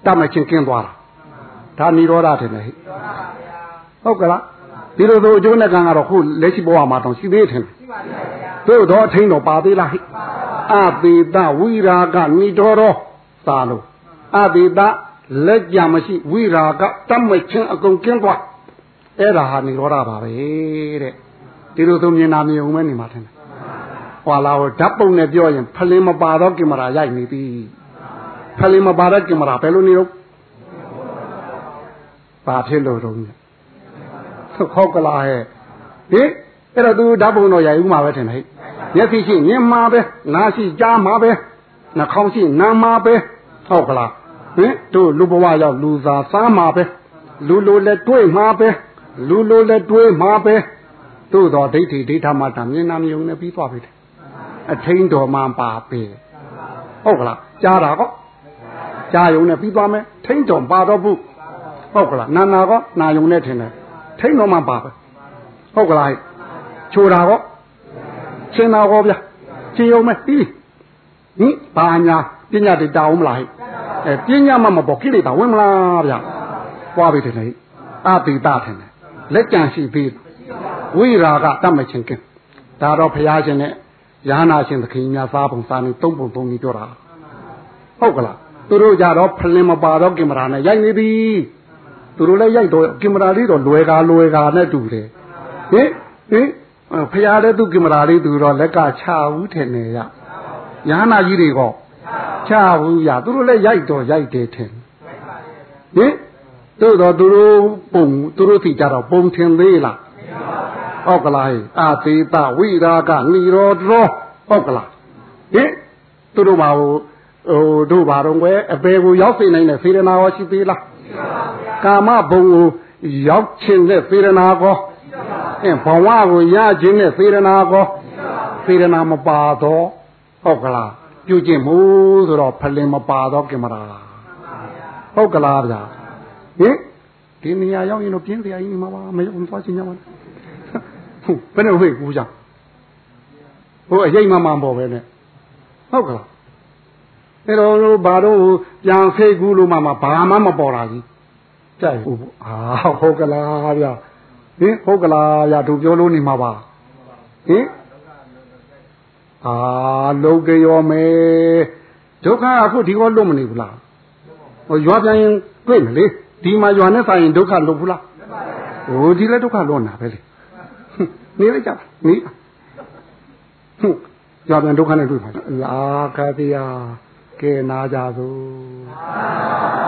S2: တတ်မဲ့ချင်းကင်းသွားတာဒါនិရောဓထင်တယ်ဟိဟုတ်ကလားဒီလိုဆိုအကျိုးနဲ့ကံကတော့ခုလက်ရှိဘဝမှာတောင်ရှိသေးတယ်ထင်တယ်သို့တော့အထင်းတော်ပါသေးလားဟိအပေတဝိရာကនិရောဓသာလို့အပေတ လက်ကြမရှိဝိရာကတတ်မဲ့ချင်းအကုန်ကျင်းသွားအဲ့ဒါဟာនិရောဓပါပဲတဲ့ဒီလိုဆိုမြင်နာမြင်ုံပဲနေမှာထင်တယ်ဟွာလာဟောဓာတ်ပုံနဲ့ပြောရင်ဖလင်းမပါတော့ကင်မရာရိုက်နေပြီဖလင်းမပါတော့ကင်မရာဘယ်လိုနေတော့ဘာဖြစ်လို့တော့ခေါက်ကလာဟဲ့ဟိအဲ့တော့သူဓာတ်ပုံတော့ရိုက်ဦးမှာပဲထင်တယ်ဟဲ့မျက်စိရှိမြင်မှာပဲနားရှိကြားမှာပဲနှာခေါင်းရှိနားမှာပဲဟုတ်ကလား ဟင်တို့လူဘဝရောက်လူစားစားမှာပဲလူလိုလည်းတွေးမှာပဲလူလိုလည်းတွေးမှာပဲတို့တော့ဒိဋ္ဌိဒိဋ္ဌမတာမြင်နာမြုံနဲ့ပြီးသွားပြီအထင်းတော်မှပါပဲဟုတ်ကလားကြားတာကောကြားယုံနဲ့ပြီးသွားမယ်ထိန်းတော်ပါတော့ဘူးဟုတ်ကလားနာနာကောနာယုံနဲ့ထင်တယ်ထိန်းတော်မှပါပဲဟုတ်ကလားချိုတာကောရှင်းတာကောဗျာရှင်းယုံမယ်ပြီးဟင်ဘာညာပညာတတောင်းမလားဟဲ့ အဲပညာမှမပေါ်ကိလေသာဝင်မလားဗျာပွားပြီတယ်လေအပိတထင်တယ်လက်ကြံရှိပြီးဝိရာကတတ်မချင်းကင်းဒါတော့ဘုရားရှင်နဲ့ရဟနာရှင်သခင်များစားပုံစားနေသုံးပုံသုံးပြီးပြောတာဟုတ်ကလားသူတို့ကြတော့ဖလင်မပါတော့ကင်မရာနဲ့ရိုက်နေပြီသူတို့လည်းရိုက်တော့ကင်မရာလေးတော့လွယ်ကာလွယ်ကာနဲ့တူတယ်ဟင်ဟင်ဖရာလည်းသူကင်မရာလေးသူတော့လက်ကချဘူးထင်နေရရဟနာကြီးတွေက ချဘူးရသူတို့လည်းရိုက်တော့ရိုက်တယ်ထင်ဟင်တို့တော့သူတို့ပုံသူတို့သိကြတော့ပုံထင်သေးလားဟုတ်ကလားအာသေတဝိရာကនិရောဓဟုတ်ကလားဟင်သူတို့ပါဟိုတို့ပါတော့ကွယ်အပေကိုရောက်စေနိုင်တဲ့စေရနာရောရှိသေးလားကာမဘုံကိုရောက်ခြင်းတဲ့စေရနာကောအင်းဘဝကိုရခြင်းတဲ့စေရနာကောစေရနာမပါတော့ဟုတ်ကလား ပြုကျင့်မှုဆိုတော့ဖလင်မပါတော့ကင်မရာဟုတ်ကလားဗျာဟင်ဒီနေရာရောက်ရင်တော့ပြင်းစရာကြီးမှာပါမရောက်သွားချင်းကြပါဟုတ်ဘယ်နဲ့ဝိတ်ကူးကြဟိုအရေးမမှန်ပေါ်ပဲနဲ့ဟုတ်ကလားအဲ့တော့ဘာတော့ပြန်ဖေးကူးလို့မှမဘာမှမပေါ်တာကြီးကြိုက်ဟုတ်အာဟုတ်ကလားဗျာဟင်ဟုတ်ကလားဗျာသူပြောလို့နေမှာပါဟင် အာလောကရောမေဒုက္ခအခုဒီကောလွတ်မနေဘူးလားဟိုရွာပြန်ရင်တွေ့မလေဒီမှာရွာနဲ့ဆိုင်ရင်ဒုက္ခလွတ်ဘူးလားဟိုဒီလည်းဒုက္ခလွတ်နာပဲလေနေလိုက်ကြပါနေဟုတ်ရွာပြန်ဒုက္ခနဲ့တွေ့ပါလာခတိယကဲနာကြသို့